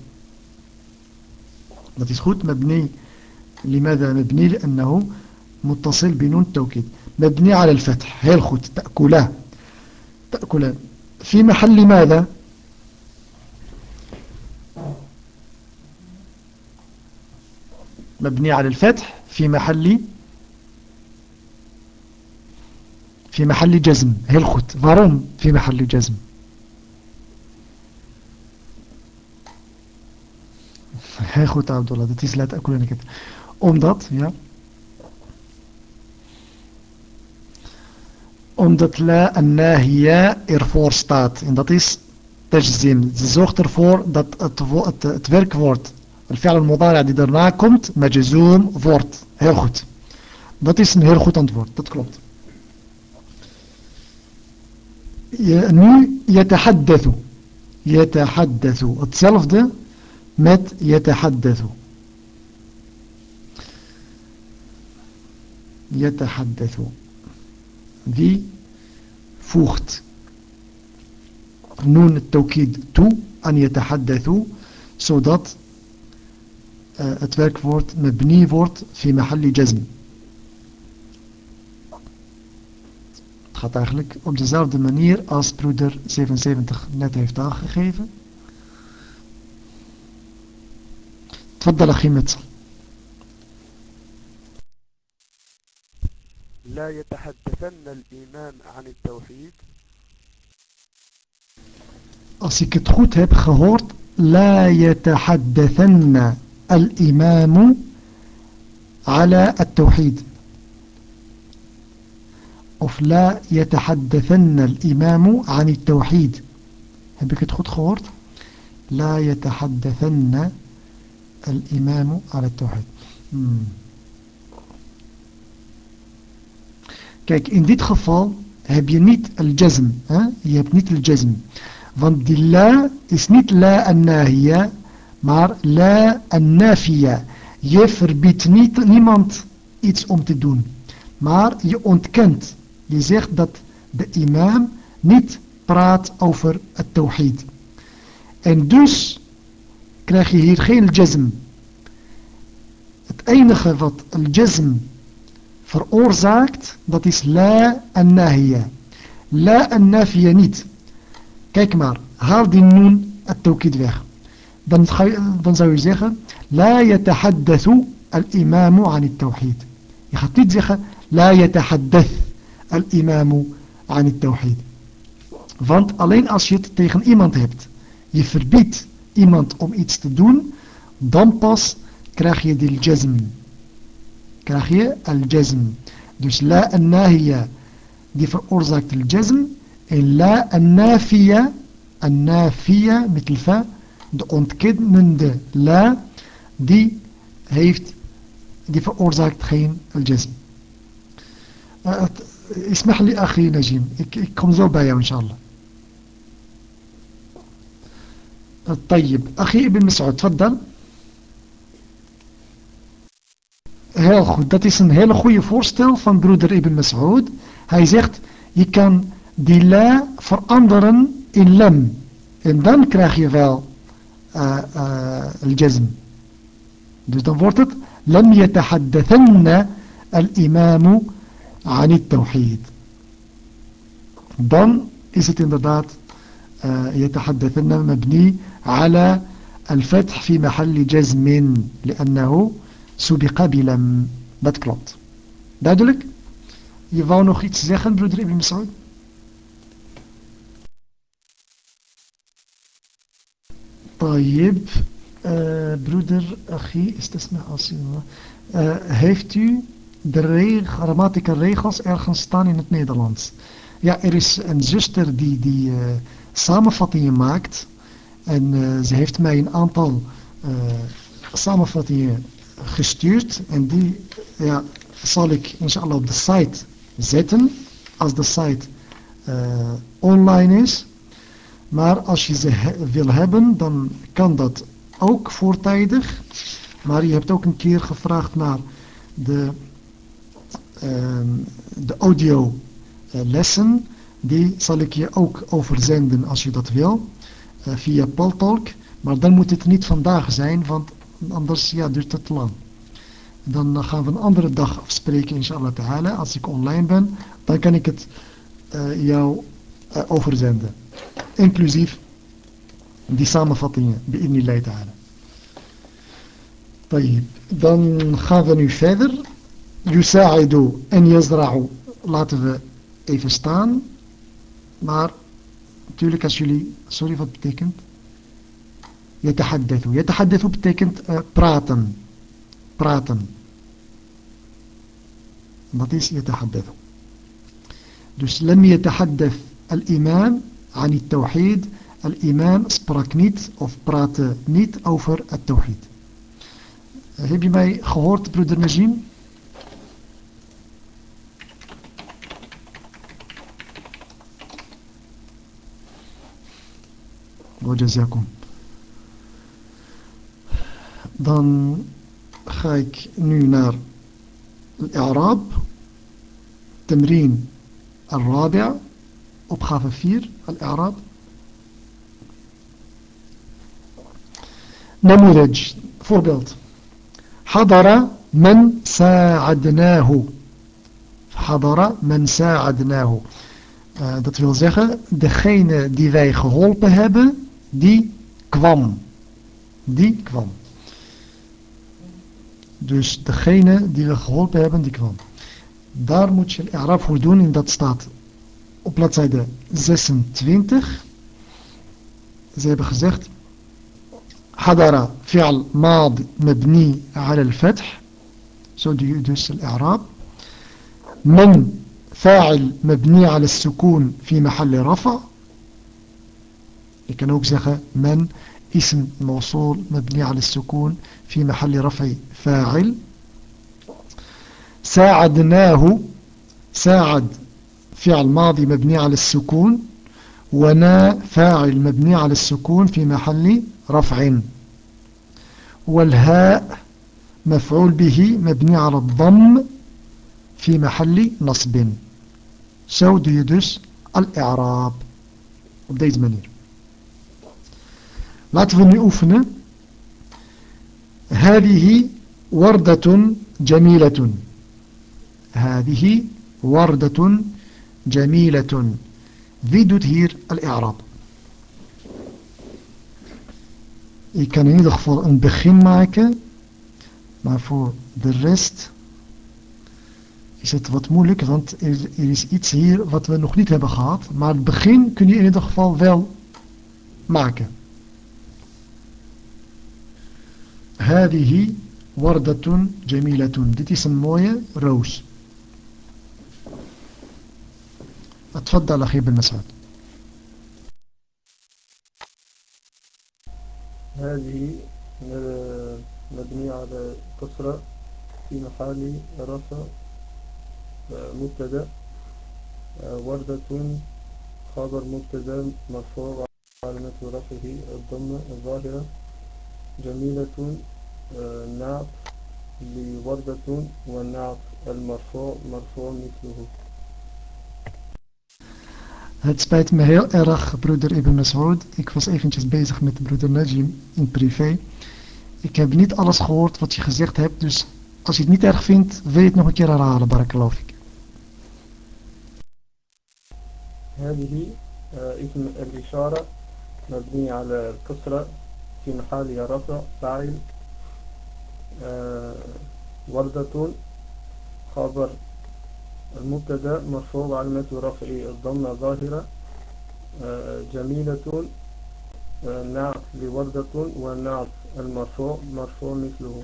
A: Dat goed مبني لماذا مبني؟ لأنه متصل بنون التوكيد. مبني على الفتح. هيلخد تأكلا. تأكلان في محل ماذا مبني على الفتح. في محل في محل جزم. هيلخد ضرم. في محل جزم. هيخد عبد الله. ده تيس لا تأكلان كده. omdat ja omdat la en nahiya ervoor staat en dat is tajzim ze zorgt ervoor dat het, het, het werkwoord الفعل المضارع die daarna komt majzoom wordt heel goed dat is een heel goed antwoord dat klopt nu يتحدث يتحدث hetzelfde met يتحدث يتحدث wie voegt noen التوكيد toe aan يتحدث zodat uh, het werkwoord mebni wordt في محل جزم gaat eigenlijk op dezelfde manier als broeder 77 net heeft aangegeven. تفضل أخي متصل
C: لا يتحدثن الإمام عن التوحيد.
A: أصيك ik het خهورت لا يتحدثن الإمام على التوحيد. Of لا يتحدثن الإمام عن التوحيد. Heb ik het goed لا يتحدثن الإمام على التوحيد. Hmm. Kijk, in dit geval heb je niet al-jazm. Je hebt niet al-jazm. Want die la is niet la an-nahiya, maar la an-nafiya. Je verbiedt niet, niemand iets om te doen. Maar je ontkent. Je zegt dat de imam niet praat over het tawhid. En dus krijg je hier geen jazm. Het enige wat al-jazm veroorzaakt, dat is la en nahiya. La en nahiya niet. Kijk maar, haal die noon het tawkid weg. Dan, dan zou je zeggen, la yatahaddathu al-imamu aan het tawhid. Je gaat niet zeggen, la yatahaddath al-imamu aan het tawhid. Want alleen als je het tegen iemand hebt, je verbiedt iemand om iets te doen, dan pas krijg je die jazm. Krijg je al-jazm. Dus la an-nahiya, die veroorzaakt al-jazm. En la an-nafiya, an-nafiya met al-fa, de ontkennende la, die heeft, die veroorzaakt geen al-jazm. اسمح لي أخي نجيم kom zo bij jou inshallah طيب أخي ابن مسعود تفضل Heel goed, dat is een hele goede voorstel van broeder Ibn Mas'ud. Hij zegt, je kan die la veranderen in lam. En dan krijg je wel uh, uh, al-jazm. Dus dan wordt het, yatahaddathanna al-imamu aan het tawhid. Dan is het inderdaad يتحدثن مبني على الفتح في محل جزم لأنه Subiqabilam. Dat klopt. Duidelijk? Je wou nog iets zeggen, broeder Ibn Saud? Tayyib, uh, broeder Achi, is als je eh, Heeft u de reg grammatica regels ergens staan in het Nederlands? Ja, er is een zuster die, die uh, samenvattingen maakt. En ze heeft mij een aantal samenvattingen gestuurd. En die ja, zal ik inshallah op de site zetten. Als de site uh, online is. Maar als je ze wil hebben, dan kan dat ook voortijdig. Maar je hebt ook een keer gevraagd naar de, de audio lessen. Die zal ik je ook overzenden als je dat wil. Uh, via Paltalk. Maar dan moet het niet vandaag zijn. Want anders duurt het lang. Dan gaan we een andere dag afspreken inshallah ta'ala. Als ik online ben. Dan kan ik het uh, jou uh, overzenden. Inclusief die samenvattingen. Bi'idnillah ta'ala. Dan gaan we nu verder. Yusa'idu en yazra'u. Laten we even staan. Maar natuurlijk als jullie, sorry wat betekent? يتحدث. يتحدث بتكنت آه، براتن براتن نطيس يتحدث. دوس لم يتحدث الإمام عن التوحيد. الإمام سبرك نيت أو برات نيت أوفر التوحيد. هل بماي خهورت برودر نجيم. وجزاكم. Dan ga ik nu naar Arab. Temrin al-Rabia. Opgave 4, al-Arab. Namuraj, voorbeeld. Hadara men sa'adnahu. Hadara men sa'adnahu. Eh, dat wil zeggen, degene die wij geholpen hebben, die kwam. Die kwam. Dus degene die we geholpen hebben, die kwam. Daar moet je Arab voor doen en dat staat op bladzijde 26. Ze hebben gezegd حضر فعل ماض مبني على الفتح zo doe je dus الإعراب من فاعل مبني على السكون في محل رفع Je kan ook zeggen men اسم موصول مبني على السكون في محل رفع فاعل. ساعدناه ساعد فعل ماضي مبني على السكون ونا فاعل مبني على السكون في محل رفع. والهاء مفعول به مبني على الضم في محل نصب. Zo doe je dus al-i'raab. Laten we nu oefenen. Hadihi wardatun jamilatun. Hadihi wardatun jamilatun. Wie doet hier al-i'rab? Ik kan in ieder geval een begin maken. Maar voor de rest is het wat moeilijk. Want er, er is iets hier wat we nog niet hebben gehad. Maar het begin kun je in ieder geval wel maken. هذه وردة جميلة. Een mooie roos. اتفضل أخي بن مسعود
B: هذه مبنية على كسرة في محل رفع مبتدأ وردة خبر مبتدأ مرفوع علامة رفعه الضمة الظاهرة جميلة نعت لوردة والنعت المرفوع مرفوع مثله
A: Het spijt me heel erg, broeder Ibn Mas'ud. Ik was eventjes bezig met broeder Najim in privé. Ik heb niet alles gehoord wat je gezegd hebt, dus als je het niet erg vindt, wil je het nog een keer herhalen, barakallahu fik.
B: هذه اسم الإشارة مبني على الكسرة في محل رفع فاعل آه، وردة خبر المبتدأ مرفوع علامة رفع الضمة ظاهرة آه، جميلة آه، نعف لوردة ونعف المرفوع مرفوع مثله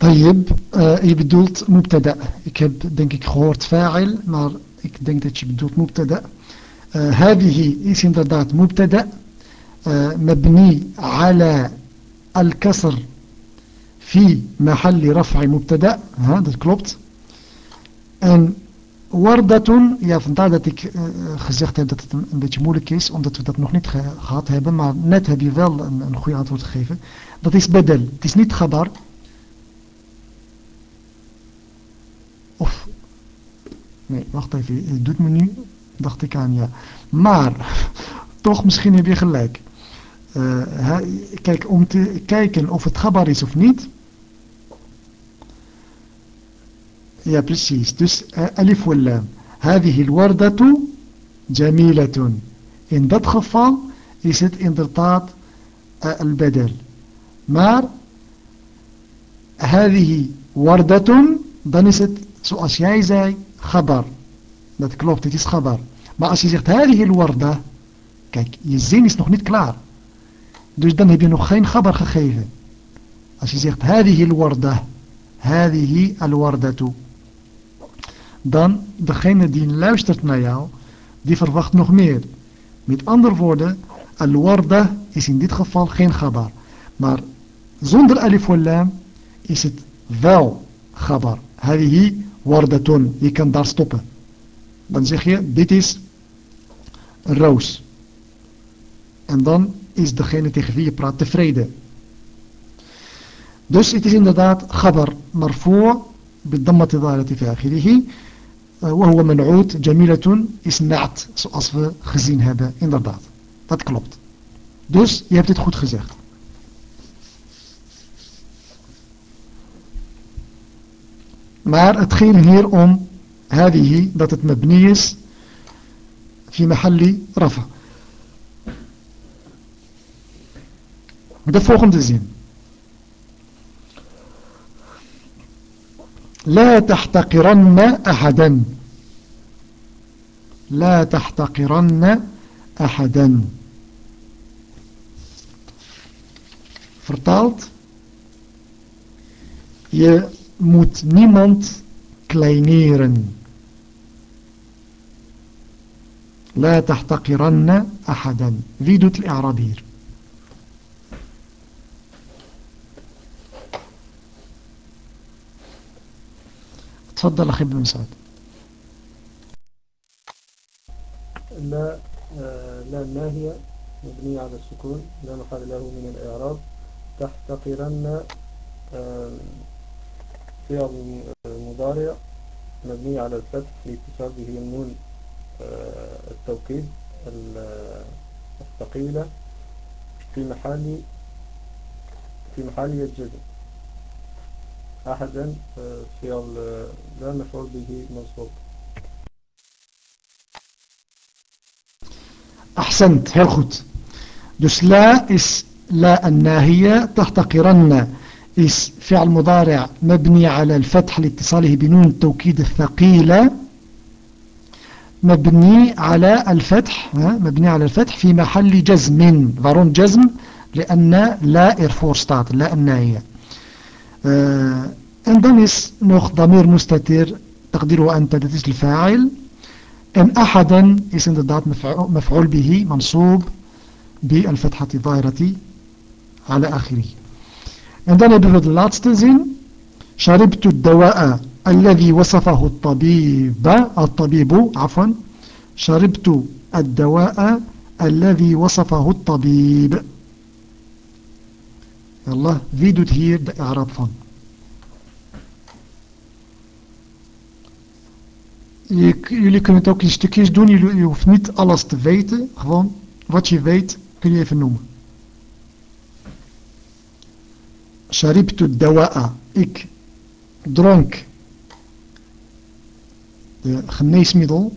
A: طيب يبدولت مبتدأ كب دنكك خورت فاعل مار ik denk dat je bedoelt moebtada. Uh, Hebi is. مبني على الكسر في محل رفع مبتدا ها dat klopt en wardatun ja vandaar dat ik uh, gezegd heb dat het een, een, beetje moeilijk is omdat we dat nog niet ge gehad hebben maar net heb je wel een, een goede antwoord gegeven dat is bedel het is niet gabar of nee wacht even het doet me nu dacht ik aan ja maar toch misschien heb je gelijk uh, eh, kijk, om te kijken of het gabar is of niet. Ja, precies. Dus eh, alif wa lam. Hadihi al-wardatu jamilatun. In dat geval is het inderdaad eh, al bedel. Maar hadihi wardatun, dan is het zoals jij zei, gabar. Dat klopt, het is gabar. Maar als je zegt hadihi al-warda, kijk, je zin is nog niet klaar. Dus dan heb je nog geen gabar gegeven. Als je zegt, hadihi al-warda, hadihi al-wardatu. Dan, degene die luistert naar jou, die verwacht nog meer. Met andere woorden, al-warda is in dit geval geen gabar. Maar zonder alif lam is het wel gabar. Hadihi wardatun. Je kan daar stoppen. Dan zeg je, dit is roos. En dan is degene tegen wie je praat tevreden. Dus het is inderdaad gabar. مرفوع بالضمة الظاهرة في آخره وهو منعوت جميلة is naat zoals we gezien hebben inderdaad dat klopt dus je hebt het goed gezegd maar het ging hier om هذه dat het mabni is في محل رفع De volgende zin لا تحتقرن أحدا لا تحتقرن أحدا vertaald je moet niemand kleineren لا تحتقرن أحدا Wie doet الإعراب hier? تفضل أخي بن مسعود
B: لا آه، لا ناهية مبنية على السكون لا محل له من الإعراب. تحتقرن آه، فعل مضارع مبني على الفتح لاتصال به النون آه، التوكيد ال- الثقيلة. في محل في محل الجزم أحدا آه، فعل آه، لا مفعول به منصوب.
A: Accent, heel goed. Dus la is لا الناهية. تحتقرن is فعل مضارع مبني على الفتح لاتصاله بنون التوكيد الثقيلة. مبني على الفتح مبني على الفتح في محل جزم waarom جزم لأن لا إرفور staat لا الناهية. آه، ان دنس نخ ضمير مستتر تقديره انت دتس الفاعل إن أحدا اسم دات مفعول به منصوب بالفتحة الظاهرة على آخره. عندنا دنس نخ ضمير شربت الدواء الذي وصفه الطبيب الطبيب عفوا شربت الدواء الذي وصفه الطبيب. Allah, wie doet hier de Arab van? Jullie kunnen het ook in stukjes doen. Je hoeft niet alles te weten. Gewoon wat je weet kun je even noemen. Sharibtu dawa'a. Ik dronk de geneesmiddel.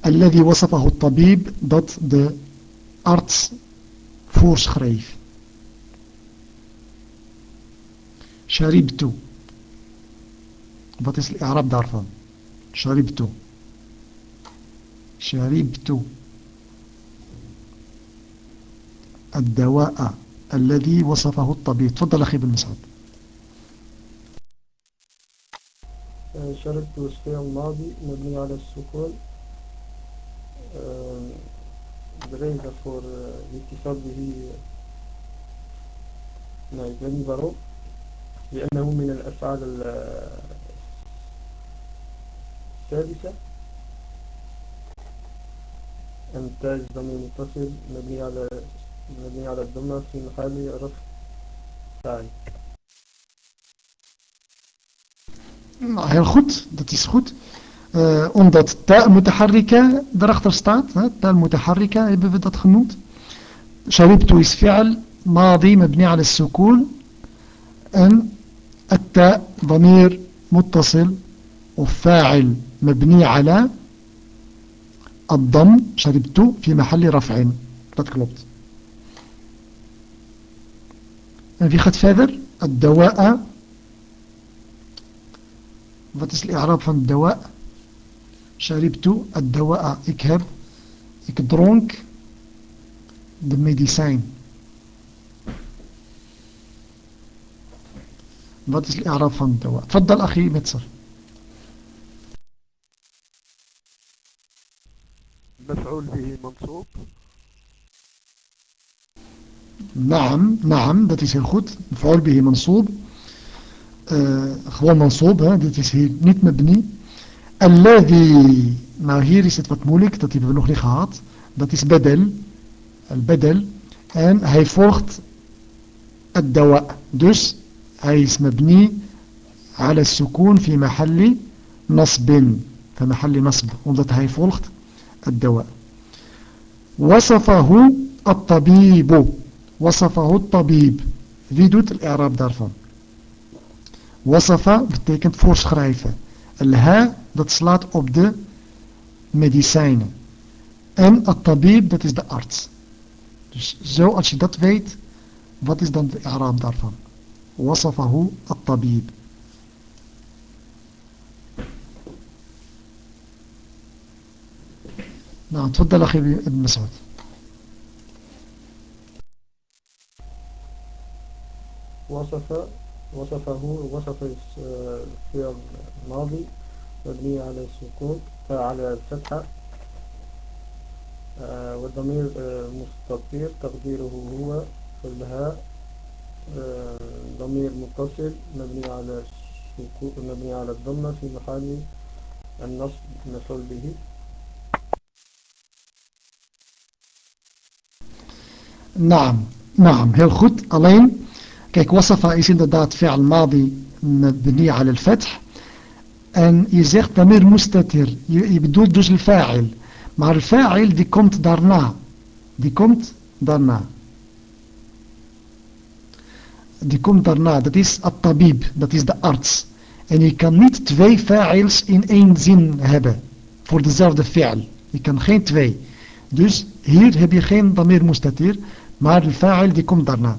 A: Alladhi wasafahu tabib. Dat de arts voorschreef. Sharibtu. Wat is de? شربت. شربت. الدواء الذي وصفه الطبيب. تفضل أخي بن مسعود.
B: شربت الفعل الماضي مبني على السكون. Daarvoor uh, الاتصال به weet niet waarom لأنه من الأفعال الثالثة أنتاج ضمير متصل مبني على مبني على الضمة في محل رفع فاعل.
A: هيرخوت دات إس خوت آه، omdat تاء متحركة درختر ستات تاء المتحركة يبقى دات خنوت شربت إس فعل ماضي مبني على السكون أن التاء ضمير متصل وفاعل مبني على الضم شربت في محل رفع. dat wie gaat verder الدواء. Is الإعراب van الدواء؟ شربت الدواء. ik dronk de medicijn wat الإعراب de Arab تفضل أخي Faddal Achie
C: مفعول به منصوب.
A: نعم نعم ذات يسير خد. مفعول به منصوب. آه، خوان منصوب ذات يسير نت مبني. الذي ما هي رسالة مولك ذات يبقى نخلي خاط ذات بدل. البدل. أن هي فوقت الدواء. دوس. أي اسم مبني على السكون في محل نصب. فمحل نصب وضت هاي فولخت الدواء. وصفه الطبيب وصفه الطبيب. في دوت الإعراب دارفون. وصف بتكنت فورس خريفة الها دات سلات اوب د مديسين أن الطبيب دات إز دا أرتس. دوش زو اتش دات ويت وات إز دان الإعراب دارفون. وصفه الطبيب. نعم تفضل أخي ابن مسعود.
B: وصف وصفه وصف الفعل الماضي مبني على السكون على الفتحة آه، والضمير آه، مستطير تقديره هو آه، آه، ضمير متصل مبني على مبني على الضمة في محل النصب نصل به.
A: نعم نعم. هل خد ألين؟ كيك وصف إسين دات فعل ماضي مبني على الفتح. أن يزيغ تمير مستتر يبدو دوز الفاعل. مع الفاعل دي كومت دارنا. دي كومت دارنا. Die komt daarna. Dat is at-tabib. Dat is de arts. En je kan niet twee fa'ils in één zin hebben. Voor dezelfde fi'al. Je kan geen twee. Dus hier heb je geen damir mustatir. Maar de fa'il die komt daarna.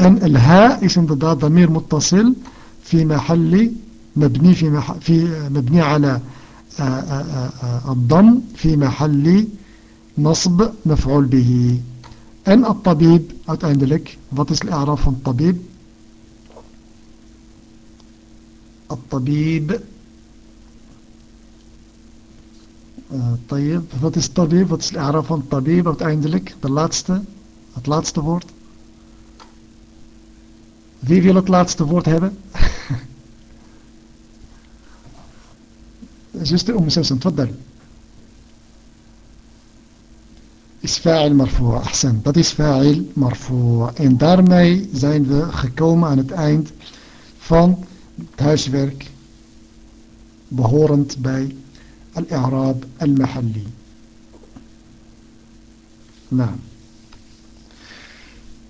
A: En الها is inderdaad ضمير متصل في محل مبني في مح في مبني على الضم في محل نصب به en الطبيب uiteindelijk wat is الإعراب van الطبيب الطبيب طيب wat is الطبيب wat is الإعراب van الطبيب uiteindelijk de laatste het laatste woord wie wil het laatste woord hebben zuster Umm Samson تفضل is fa'il marfu' ahsan dat is fa'il marfu' en daarmee zijn we gekomen aan het eind van het behorend bij al-i'raab al-mahalli. Nou.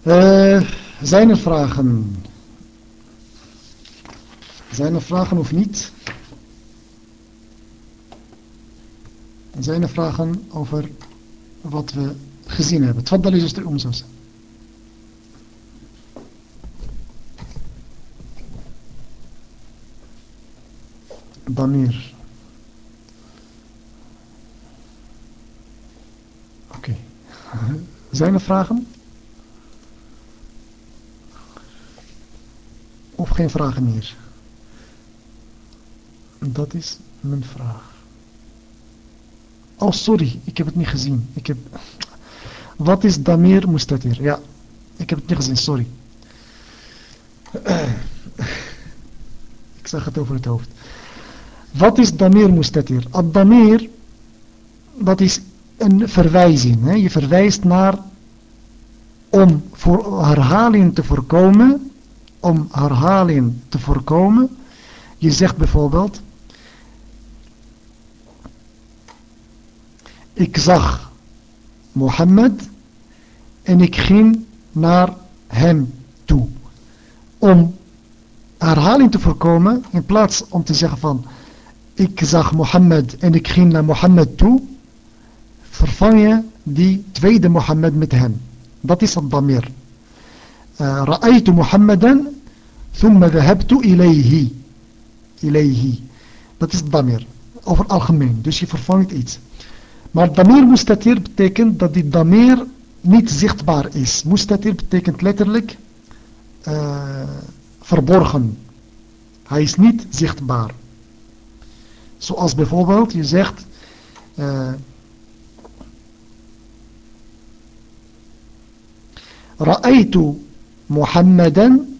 A: Uh, zijn er vragen? Zijn er vragen of niet? Zijn er vragen over wat we gezien hebben? Tfaddal is het om zo zijn. Damir. Oké. <laughs> Zijn er vragen? Of geen vragen meer? Dat is mijn vraag. Oh, sorry, ik heb het niet gezien. Ik heb... Wat is Damir Mustatir? Ja, ik heb het niet gezien, sorry. <clears throat> ik zag het over het hoofd. Wat is Damir Mustatir? Ad-Damir, dat is een verwijzing. Hè? Je verwijst naar, om herhaling te voorkomen, om herhaling te voorkomen. Je zegt bijvoorbeeld, ik zag Mohammed en ik ging naar hem toe. Om herhaling te voorkomen, in plaats om te zeggen van ik zag Mohammed en ik ging naar Mohammed toe, vervang je die tweede Mohammed met hem. Dat is het damir. Uh, Ra'aytu Mohammedan, thumma dhahabtu ilayhi. Ilayhi. Dat is het damir. Over algemeen. Dus je vervangt iets. Maar damir mustatir betekent dat die damir niet zichtbaar is. Mustatir betekent letterlijk uh, verborgen. Hij is niet zichtbaar. Zoals bijvoorbeeld je zegt... Uh, Ra'aytu Muhammadan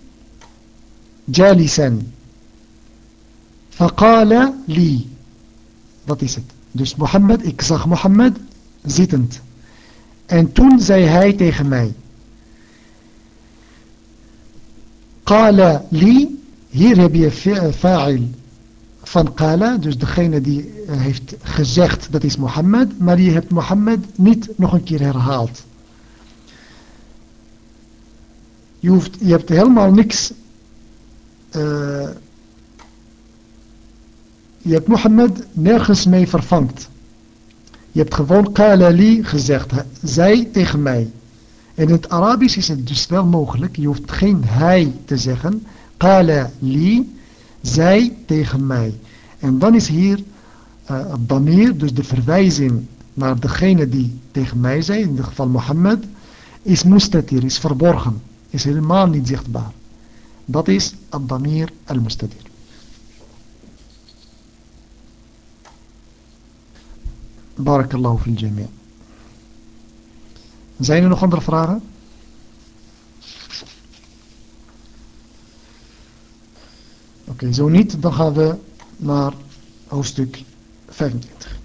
A: jalisan. Faqala li. wat is het. Dus Mohammed, ik zag Mohammed zittend. En toen zei hij tegen mij. Qala li. Hier heb je fa'il van qala, dus degene die heeft gezegd dat is Mohammed, maar je hebt Mohammed niet nog een keer herhaald. Je, je hebt helemaal niks uh, je hebt Mohammed nergens mee vervangt. Je hebt gewoon qala li gezegd, zij tegen mij. In het Arabisch is het dus wel mogelijk, je hoeft geen hij te zeggen, qala li, zij tegen mij. En dan is hier uh, dus de verwijzing naar degene die tegen mij zei, in dit geval Mohammed, is mustatir, is verborgen, is helemaal niet zichtbaar. Dat is al-damir al-mustatir. Barakallahu fil jamia. Zijn er nog andere vragen? Oké, zo niet, dan gaan we naar hoofdstuk 25.